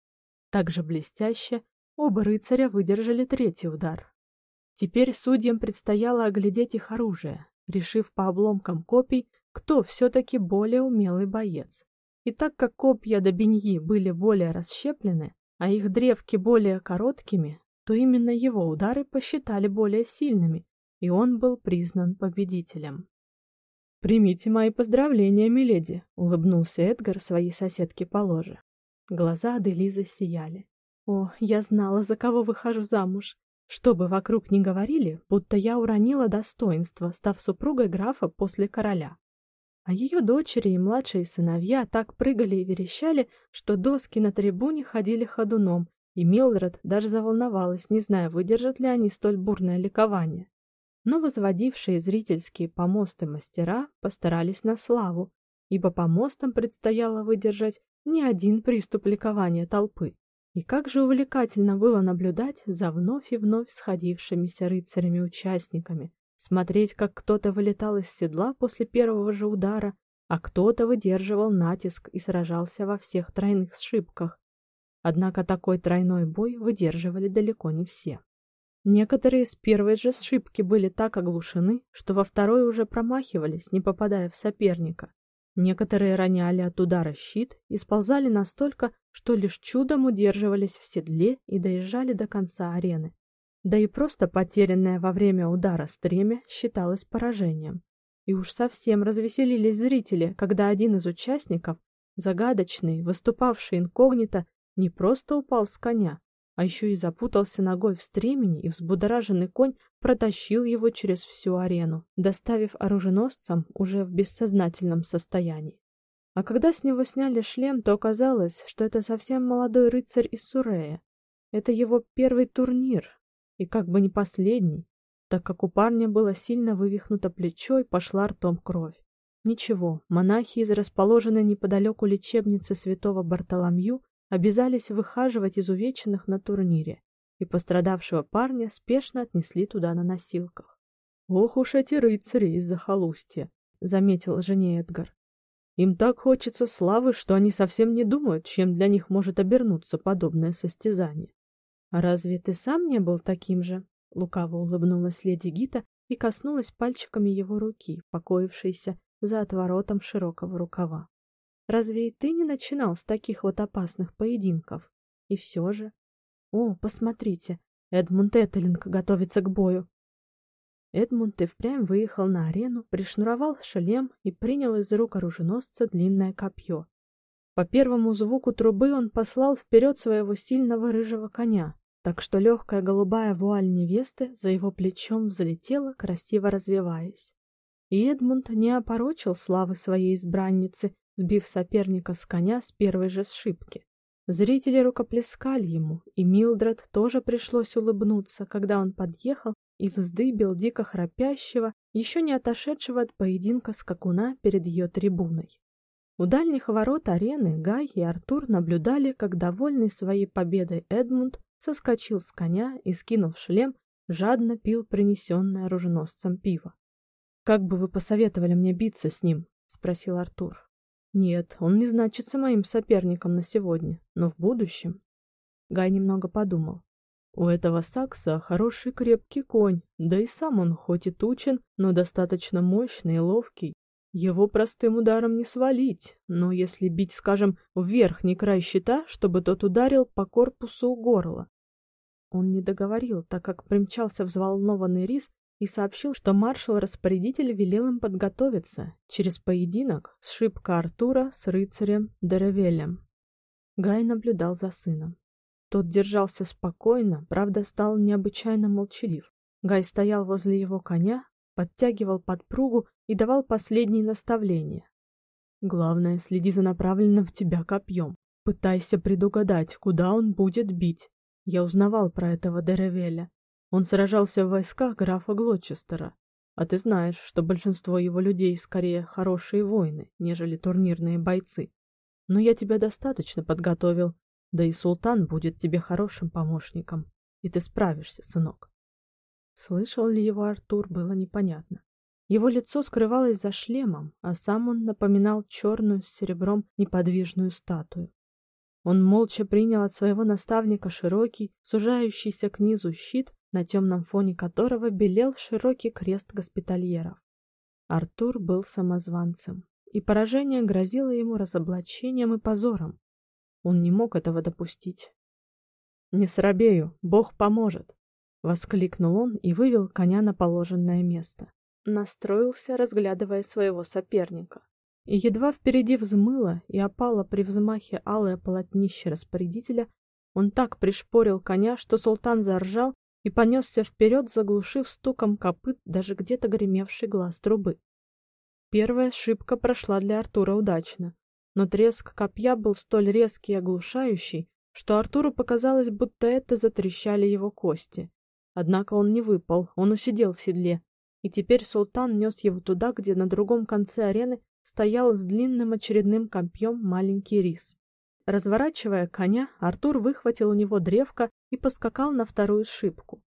S1: Так же блестяще оба рыцаря выдержали третий удар. Теперь судьям предстояло оглядеть их оружие, решив по обломкам копий, кто все-таки более умелый боец. И так как копья Добиньи были более расщеплены, а их древки более короткими, то именно его удары посчитали более сильными, и он был признан победителем. Примите мои поздравления, миледи, улыбнулся Эдгар своей соседке по ложе. Глаза Аделизы сияли. О, я знала, за кого выхожу замуж. Что бы вокруг ни говорили, будто я уронила достоинство, став супругой графа после короля. А ее дочери и младшие сыновья так прыгали и верещали, что доски на трибуне ходили ходуном, и Милдред даже заволновалась, не зная, выдержат ли они столь бурное ликование. Но возводившие зрительские помосты мастера постарались на славу, ибо помостам предстояло выдержать не один приступ ликования толпы. И как же увлекательно было наблюдать за вновь и вновь сходившимися рыцарями-участниками, смотреть, как кто-то вылетал из седла после первого же удара, а кто-то выдерживал натиск и сражался во всех тройных сшибках. Однако такой тройной бой выдерживали далеко не все. Некоторые с первой же сшибки были так оглушены, что во второй уже промахивались, не попадая в соперника. Некоторые роняли от удара щит и сползали настолько, что лишь чудом удерживались в седле и доезжали до конца арены. Да и просто потерянное во время удара стремя считалось поражением. И уж совсем развеселились зрители, когда один из участников, загадочный, выступавший инкогнито, не просто упал с коня, а еще и запутался ногой в стремени, и взбудораженный конь протащил его через всю арену, доставив оруженосцам уже в бессознательном состоянии. А когда с него сняли шлем, то оказалось, что это совсем молодой рыцарь из Сурея. Это его первый турнир, и как бы не последний, так как у парня было сильно вывихнуто плечо и пошла ртом кровь. Ничего, монахи из расположенной неподалеку лечебницы Святого Бартоломью обязались выхаживать изувеченных на турнире, и пострадавшего парня спешно отнесли туда на носилках. Ох уж эти рыцари из захолустья, заметил жене Эдгар. Им так хочется славы, что они совсем не думают, чем для них может обернуться подобное состязание. А разве ты сам не был таким же? Лукаво улыбнулась леди Гита и коснулась пальчиками его руки, покоившейся за отворотом широкого рукава. Разве и ты не начинал с таких вот опасных поединков? И все же... О, посмотрите, Эдмунд Этелинг готовится к бою. Эдмунд и впрямь выехал на арену, пришнуровал шлем и принял из рук оруженосца длинное копье. По первому звуку трубы он послал вперед своего сильного рыжего коня, так что легкая голубая вуаль невесты за его плечом взлетела, красиво развиваясь. И Эдмунд не опорочил славы своей избранницы, сбив соперника с коня с первой же сшибки. Зрители рукоплескали ему, и Милдред тоже пришлось улыбнуться, когда он подъехал и вздыбил дико храпящего, еще не отошедшего от поединка скакуна перед ее трибуной. У дальних ворот арены Гай и Артур наблюдали, как довольный своей победой Эдмунд соскочил с коня и, скинув шлем, жадно пил принесенное оруженосцем пиво. Как бы вы посоветовали мне биться с ним, спросил Артур. Нет, он не значится моим соперником на сегодня, но в будущем. Гай немного подумал. У этого сакса хороший крепкий конь, да и сам он хоть и тучен, но достаточно мощный и ловкий. Его простым ударом не свалить, но если бить, скажем, в верхний край щита, чтобы тот ударил по корпусу горла. Он не договорил, так как примчался взволнованный Рис и сообщил, что маршал-распорядитель велел им подготовиться через поединок сшибка Артура с рыцарем Деревелем. Гай наблюдал за сыном. Тот держался спокойно, правда, стал необычайно молчалив. Гай стоял возле его коня, подтягивал подпругу и давал последние наставления. Главное, следи за направленным в тебя копьем. Пытайся предугадать, куда он будет бить. Я узнавал про этого Деревеля. Он сражался в войсках графа Глочестера, а ты знаешь, что большинство его людей скорее хорошие воины, нежели турнирные бойцы. Но я тебя достаточно подготовил, да и султан будет тебе хорошим помощником, и ты справишься, сынок. Слышал ли его Артур, было непонятно. Его лицо скрывалось за шлемом, а сам он напоминал черную с серебром неподвижную статую. Он молча принял от своего наставника широкий, сужающийся к низу щит на темном фоне которого белел широкий крест госпитальеров. Артур был самозванцем, и поражение грозило ему разоблачением и позором. Он не мог этого допустить. «Не срабею, Бог поможет!» — воскликнул он и вывел коня на положенное место. Настроился, разглядывая своего соперника. И едва впереди взмыло и опало при взмахе алое полотнище распорядителя, он так пришпорил коня, что султан заржал и понесся вперед, заглушив стуком копыт даже где-то гремевший глаз трубы. Первая ошибка прошла для Артура удачно, но треск копья был столь резкий и оглушающий, что Артуру показалось, будто это затрещали его кости. Однако он не выпал, он усидел в седле, и теперь султан нес его туда, где на другом конце арены стоял с длинным очередным копьем маленький рис. Разворачивая коня, Артур выхватил у него древко и поскакал на вторую шибку.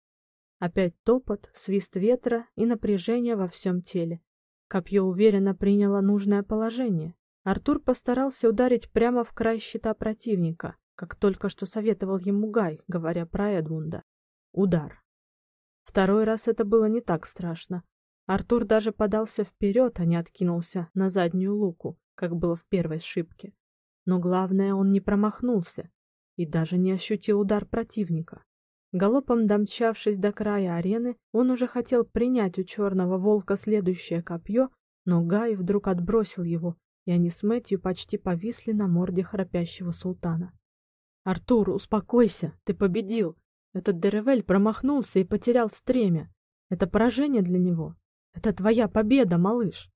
S1: Опять топот, свист ветра и напряжение во всем теле. Копье уверенно приняло нужное положение. Артур постарался ударить прямо в край щита противника, как только что советовал ему Гай, говоря про Эдмунда. Удар. Второй раз это было не так страшно. Артур даже подался вперед, а не откинулся на заднюю луку, как было в первой шибке. Но главное, он не промахнулся и даже не ощутил удар противника. Галопом домчавшись до края арены, он уже хотел принять у черного волка следующее копье, но Гай вдруг отбросил его, и они с Мэтью почти повисли на морде храпящего султана. Артур, успокойся, ты победил. Этот Деревель промахнулся и потерял стремя. Это поражение для него. Это твоя победа, малыш.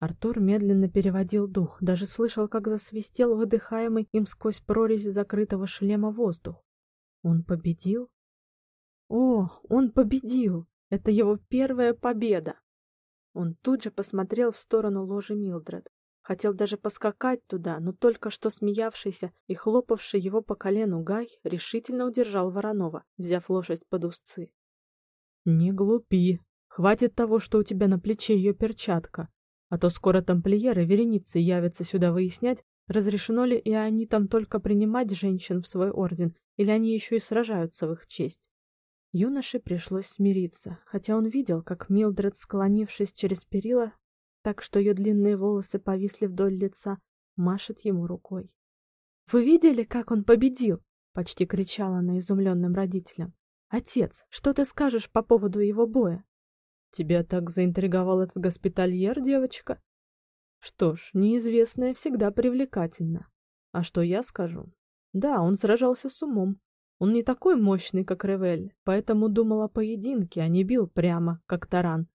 S1: Артур медленно переводил дух, даже слышал, как засвистел выдыхаемый им сквозь прорезь закрытого шлема воздух. Он победил? О, он победил! Это его первая победа! Он тут же посмотрел в сторону ложи Милдред. Хотел даже поскакать туда, но только что смеявшийся и хлопавший его по колену Гай решительно удержал Воронова, взяв лошадь под узцы. «Не глупи. Хватит того, что у тебя на плече ее перчатка. А то скоро тамплиеры вереницы явятся сюда выяснять, разрешено ли и они там только принимать женщин в свой орден, или они еще и сражаются в их честь. Юноше пришлось смириться, хотя он видел, как Милдред, склонившись через перила, так что ее длинные волосы повисли вдоль лица, машет ему рукой. Вы видели, как он победил? почти кричала она изумленным родителям. Отец, что ты скажешь по поводу его боя? Тебя так заинтриговал этот госпитальер, девочка? Что ж, неизвестное всегда привлекательно. А что я скажу? Да, он сражался с умом. Он не такой мощный, как Ревель, поэтому думал о поединке, а не бил прямо, как таран.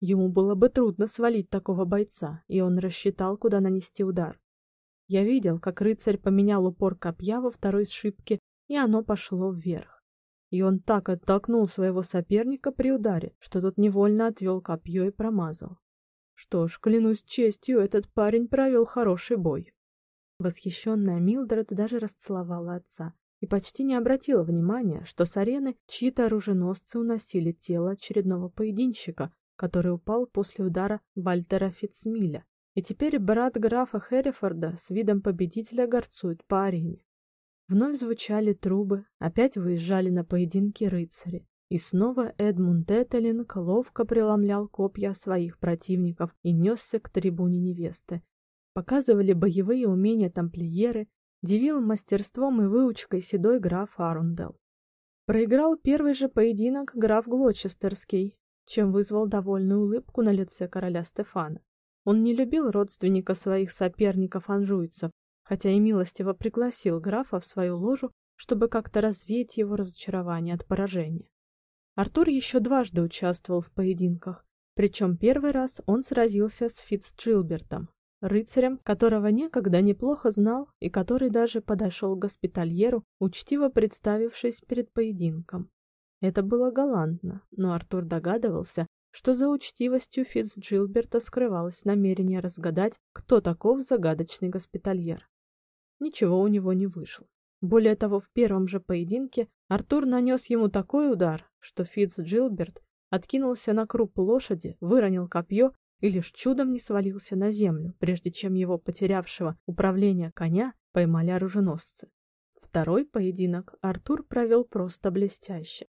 S1: Ему было бы трудно свалить такого бойца, и он рассчитал, куда нанести удар. Я видел, как рыцарь поменял упор копья во второй шибке, и оно пошло вверх. И он так оттолкнул своего соперника при ударе, что тот невольно отвел копье и промазал. Что ж, клянусь честью, этот парень провел хороший бой. Восхищенная Милдред даже расцеловала отца и почти не обратила внимания, что с арены чьи-то оруженосцы уносили тело очередного поединщика, который упал после удара Вальтера Фитцмиля. И теперь брат графа Херрифорда с видом победителя горцует по арене. Вновь звучали трубы, опять выезжали на поединки рыцари. И снова Эдмунд Этелинг ловко преломлял копья своих противников и несся к трибуне невесты. Показывали боевые умения тамплиеры, дивил мастерством и выучкой седой граф Арундел. Проиграл первый же поединок граф Глочестерский, чем вызвал довольную улыбку на лице короля Стефана. Он не любил родственника своих соперников-анжуйцев, хотя и милостиво пригласил графа в свою ложу, чтобы как-то развеять его разочарование от поражения. Артур еще дважды участвовал в поединках, причем первый раз он сразился с Фицджилбертом, рыцарем, которого некогда неплохо знал и который даже подошел к госпитальеру, учтиво представившись перед поединком. Это было галантно, но Артур догадывался, что за учтивостью Фицджилберта скрывалось намерение разгадать, кто таков загадочный госпитальер. Ничего у него не вышло. Более того, в первом же поединке Артур нанес ему такой удар, что Фицджилберт откинулся на круп лошади, выронил копье и лишь чудом не свалился на землю, прежде чем его потерявшего управление коня поймали оруженосцы. Второй поединок Артур провел просто блестяще.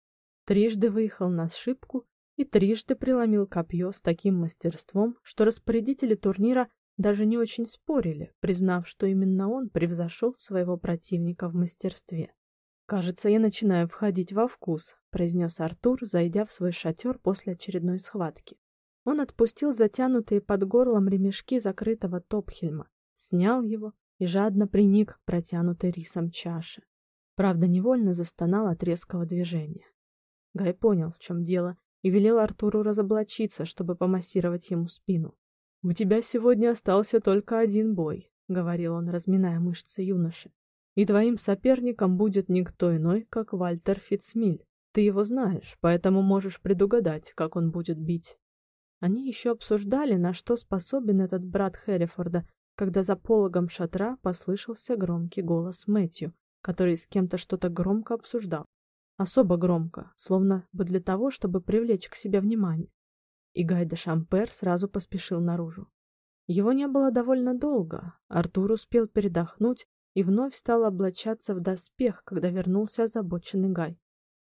S1: трижды выехал на ошибку и трижды преломил копье с таким мастерством, что распорядители турнира даже не очень спорили, признав, что именно он превзошел своего противника в мастерстве. Кажется, я начинаю входить во вкус, произнес Артур, зайдя в свой шатер после очередной схватки. Он отпустил затянутые под горлом ремешки закрытого топхельма, снял его и жадно приник к протянутой рисом чаше. Правда, невольно застонал от резкого движения. Гай понял, в чем дело, и велел Артуру разоблачиться, чтобы помассировать ему спину. «У тебя сегодня остался только один бой», — говорил он, разминая мышцы юноши. «И твоим соперником будет никто иной, как Вальтер Фитцмиль. Ты его знаешь, поэтому можешь предугадать, как он будет бить». Они еще обсуждали, на что способен этот брат Херрифорда, когда за пологом шатра послышался громкий голос Мэтью, который с кем-то что-то громко обсуждал особо громко, словно бы для того, чтобы привлечь к себе внимание. И Гай де Шампер сразу поспешил наружу. Его не было довольно долго. Артур успел передохнуть и вновь стал облачаться в доспех, когда вернулся озабоченный Гай.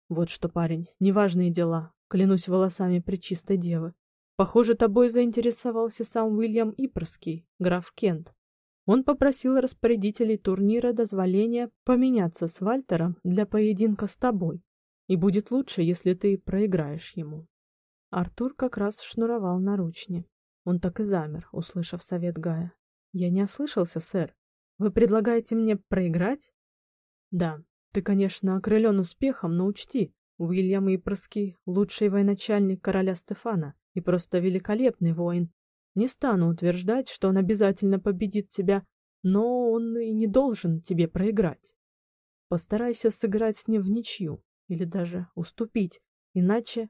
S1: Вот что, парень, неважные дела, клянусь волосами пречистой девы. Похоже, тобой заинтересовался сам Уильям Ипрский, граф Кент. Он попросил распорядителей турнира дозволения поменяться с Вальтером для поединка с тобой и будет лучше, если ты проиграешь ему. Артур как раз шнуровал наручни. Он так и замер, услышав совет Гая. Я не ослышался, сэр. Вы предлагаете мне проиграть? Да. Ты, конечно, окрылен успехом, но учти, Уильям Ипрский лучший военачальник короля Стефана и просто великолепный воин. Не стану утверждать, что он обязательно победит тебя, но он и не должен тебе проиграть. Постарайся сыграть с ним в ничью или даже уступить, иначе,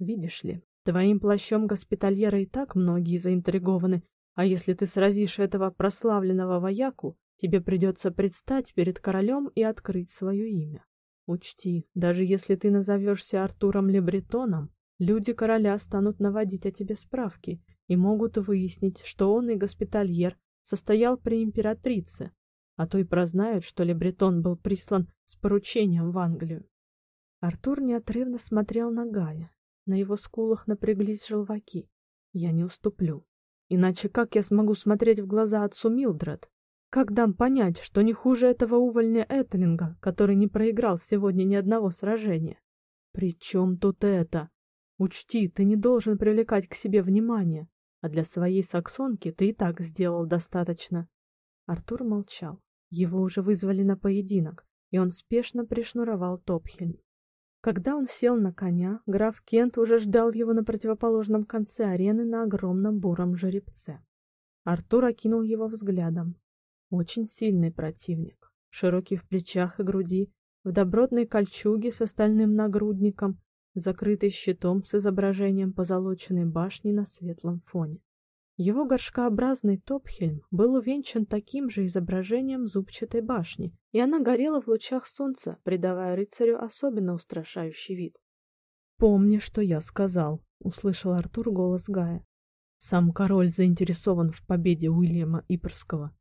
S1: видишь ли, твоим плащом госпитальера и так многие заинтригованы, а если ты сразишь этого прославленного вояку, тебе придется предстать перед королем и открыть свое имя. Учти, даже если ты назовешься Артуром Лебретоном, люди короля станут наводить о тебе справки и могут выяснить, что он и госпитальер состоял при императрице, а то и прознают, что Лебретон был прислан с поручением в Англию. Артур неотрывно смотрел на Гая. На его скулах напряглись желваки. Я не уступлю. Иначе как я смогу смотреть в глаза отцу Милдред? Как дам понять, что не хуже этого увольня Этлинга, который не проиграл сегодня ни одного сражения? При чем тут это? Учти, ты не должен привлекать к себе внимание, а для своей саксонки ты и так сделал достаточно. Артур молчал. Его уже вызвали на поединок, и он спешно пришнуровал Топхельм. Когда он сел на коня, граф Кент уже ждал его на противоположном конце арены на огромном буром жеребце. Артур окинул его взглядом. Очень сильный противник, широкий в плечах и груди, в добротной кольчуге с остальным нагрудником, закрытый щитом с изображением позолоченной башни на светлом фоне. Его горшкообразный топхельм был увенчан таким же изображением зубчатой башни, и она горела в лучах солнца, придавая рыцарю особенно устрашающий вид. "Помни, что я сказал", услышал Артур голос Гая. "Сам король заинтересован в победе Уильяма Ипрского".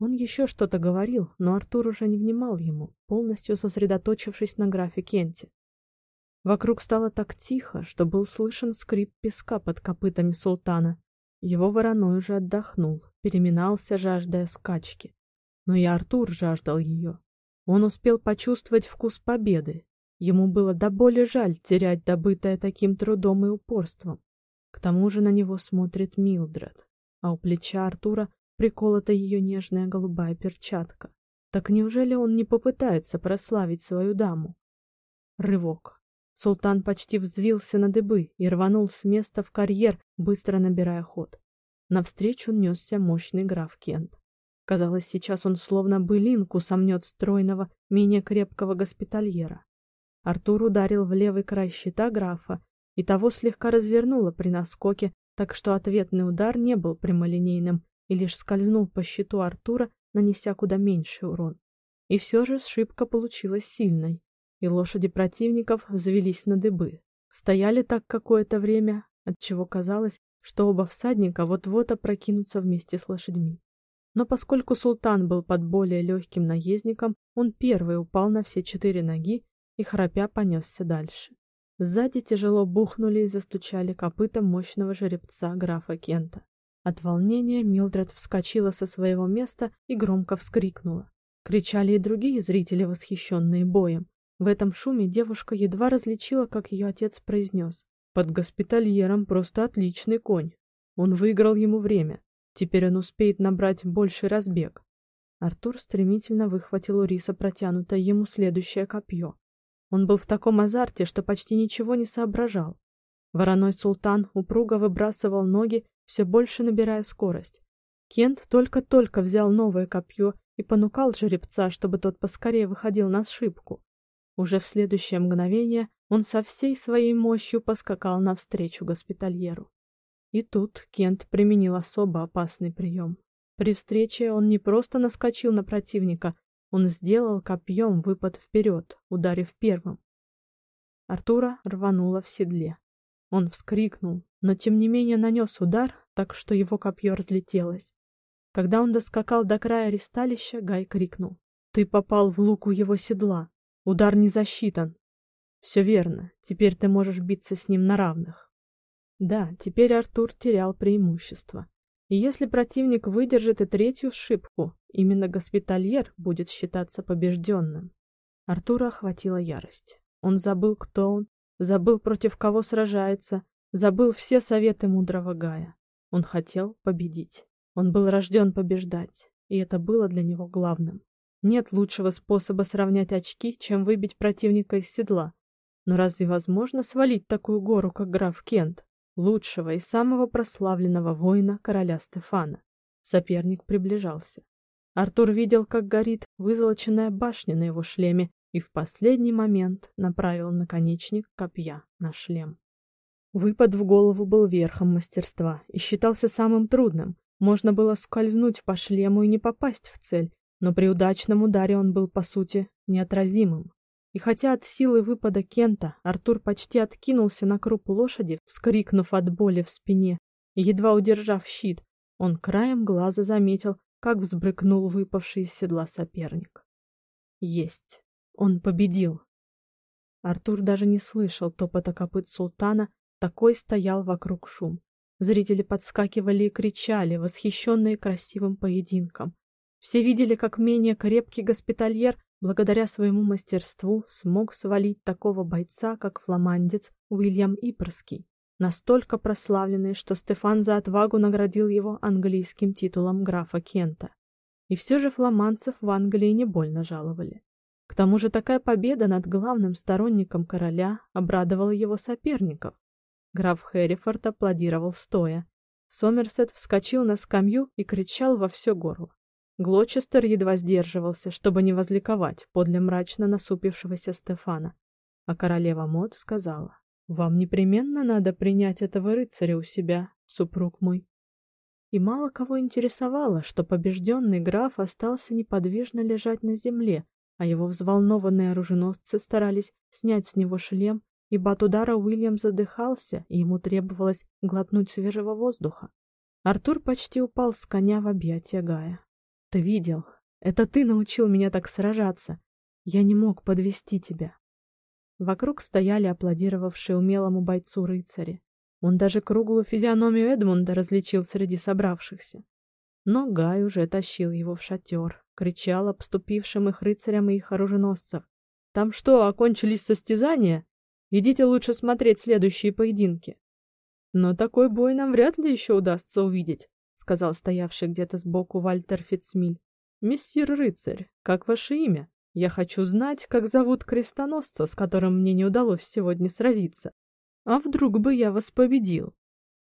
S1: Он еще что-то говорил, но Артур уже не внимал ему, полностью сосредоточившись на графе Кенте. Вокруг стало так тихо, что был слышен скрип песка под копытами султана его вороной уже отдохнул, переминался, жаждая скачки. Но и Артур жаждал ее. Он успел почувствовать вкус победы. Ему было до боли жаль терять добытое таким трудом и упорством. К тому же на него смотрит Милдред, а у плеча Артура приколота ее нежная голубая перчатка. Так неужели он не попытается прославить свою даму? Рывок. Султан почти взвился на дыбы и рванул с места в карьер, быстро набирая ход. Навстречу несся мощный граф Кент. Казалось, сейчас он словно былинку сомнет стройного, менее крепкого госпитальера. Артур ударил в левый край щита графа, и того слегка развернуло при наскоке, так что ответный удар не был прямолинейным и лишь скользнул по щиту Артура, нанеся куда меньший урон. И все же ошибка получилась сильной и лошади противников взвелись на дыбы. Стояли так какое-то время, отчего казалось, что оба всадника вот-вот опрокинутся вместе с лошадьми. Но поскольку султан был под более легким наездником, он первый упал на все четыре ноги и храпя понесся дальше. Сзади тяжело бухнули и застучали копыта мощного жеребца графа Кента. От волнения Милдред вскочила со своего места и громко вскрикнула. Кричали и другие зрители, восхищенные боем. В этом шуме девушка едва различила, как ее отец произнес. «Под госпитальером просто отличный конь. Он выиграл ему время. Теперь он успеет набрать больший разбег». Артур стремительно выхватил у Риса протянутое ему следующее копье. Он был в таком азарте, что почти ничего не соображал. Вороной султан упруго выбрасывал ноги, все больше набирая скорость. Кент только-только взял новое копье и понукал жеребца, чтобы тот поскорее выходил на сшибку. Уже в следующее мгновение он со всей своей мощью поскакал навстречу госпитальеру. И тут Кент применил особо опасный прием. При встрече он не просто наскочил на противника, он сделал копьем выпад вперед, ударив первым. Артура рвануло в седле. Он вскрикнул, но тем не менее нанес удар, так что его копье разлетелось. Когда он доскакал до края ристалища, Гай крикнул: "Ты попал в луку его седла. Удар не засчитан". «Все верно. Теперь ты можешь биться с ним на равных. Да, теперь Артур терял преимущество. И если противник выдержит и третью сшибку, именно госпитальер будет считаться побежденным. Артура охватила ярость. Он забыл, кто он, забыл, против кого сражается, забыл все советы мудрого Гая. Он хотел победить. Он был рожден побеждать, и это было для него главным. Нет лучшего способа сравнять очки, чем выбить противника из седла. Но разве возможно свалить такую гору, как граф Кент? лучшего и самого прославленного воина короля Стефана. Соперник приближался. Артур видел, как горит вызолоченная башня на его шлеме, и в последний момент направил наконечник копья на шлем. Выпад в голову был верхом мастерства и считался самым трудным. Можно было скользнуть по шлему и не попасть в цель, но при удачном ударе он был по сути неотразимым. И хотя от силы выпада Кента Артур почти откинулся на круп лошади, вскрикнув от боли в спине, едва удержав щит, он краем глаза заметил, как взбрыкнул выпавший из седла соперник. Есть. Он победил. Артур даже не слышал топота копыт султана, такой стоял вокруг шум. Зрители подскакивали и кричали, восхищенные красивым поединком. Все видели, как менее крепкий госпитальер благодаря своему мастерству смог свалить такого бойца, как фламандец Уильям Ипрский, настолько прославленный, что Стефан за отвагу наградил его английским титулом графа Кента. И все же фламандцев в Англии не больно жаловали. К тому же такая победа над главным сторонником короля обрадовала его соперников. Граф Хэррифорд аплодировал стоя. Сомерсет вскочил на скамью и кричал во все горло. Глочестер едва сдерживался, чтобы не возликовать подле мрачно насупившегося Стефана. А королева Мод сказала: "Вам непременно надо принять этого рыцаря у себя, супруг мой". И мало кого интересовало, что побежденный граф остался неподвижно лежать на земле, а его взволнованные оруженосцы старались снять с него шлем, ибо от удара Уильям задыхался, и ему требовалось глотнуть свежего воздуха. Артур почти упал с коня в объятия Гая. Ты видел? Это ты научил меня так сражаться. Я не мог подвести тебя. Вокруг стояли аплодировавшие умелому бойцу рыцари. Он даже круглую физиономию Эдмунда различил среди собравшихся. Но Гай уже тащил его в шатер, кричал обступившим их рыцарям и их оруженосцев: "Там что, окончились состязания? Идите лучше смотреть следующие поединки". Но такой бой нам вряд ли еще удастся увидеть сказал стоявший где-то сбоку Вальтер Фитцмиль. Мессир рыцарь, как ваше имя? Я хочу знать, как зовут крестоносца, с которым мне не удалось сегодня сразиться. А вдруг бы я вас победил?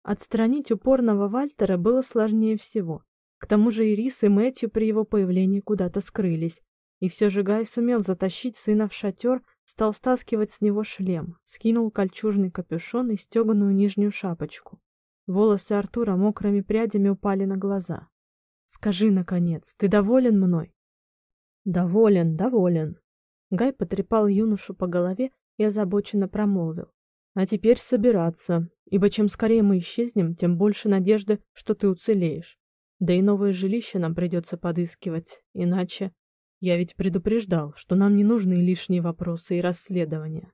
S1: Отстранить упорного Вальтера было сложнее всего. К тому же Ирис и Мэтью при его появлении куда-то скрылись, и все же Гай сумел затащить сына в шатер, стал стаскивать с него шлем, скинул кольчужный капюшон и стеганую нижнюю шапочку. Волосы Артура мокрыми прядями упали на глаза. Скажи наконец, ты доволен мной? Доволен, доволен. Гай потрепал юношу по голове и озабоченно промолвил: "А теперь собираться, ибо чем скорее мы исчезнем, тем больше надежды, что ты уцелеешь. Да и новое жилище нам придется подыскивать, иначе я ведь предупреждал, что нам не нужны лишние вопросы и расследования.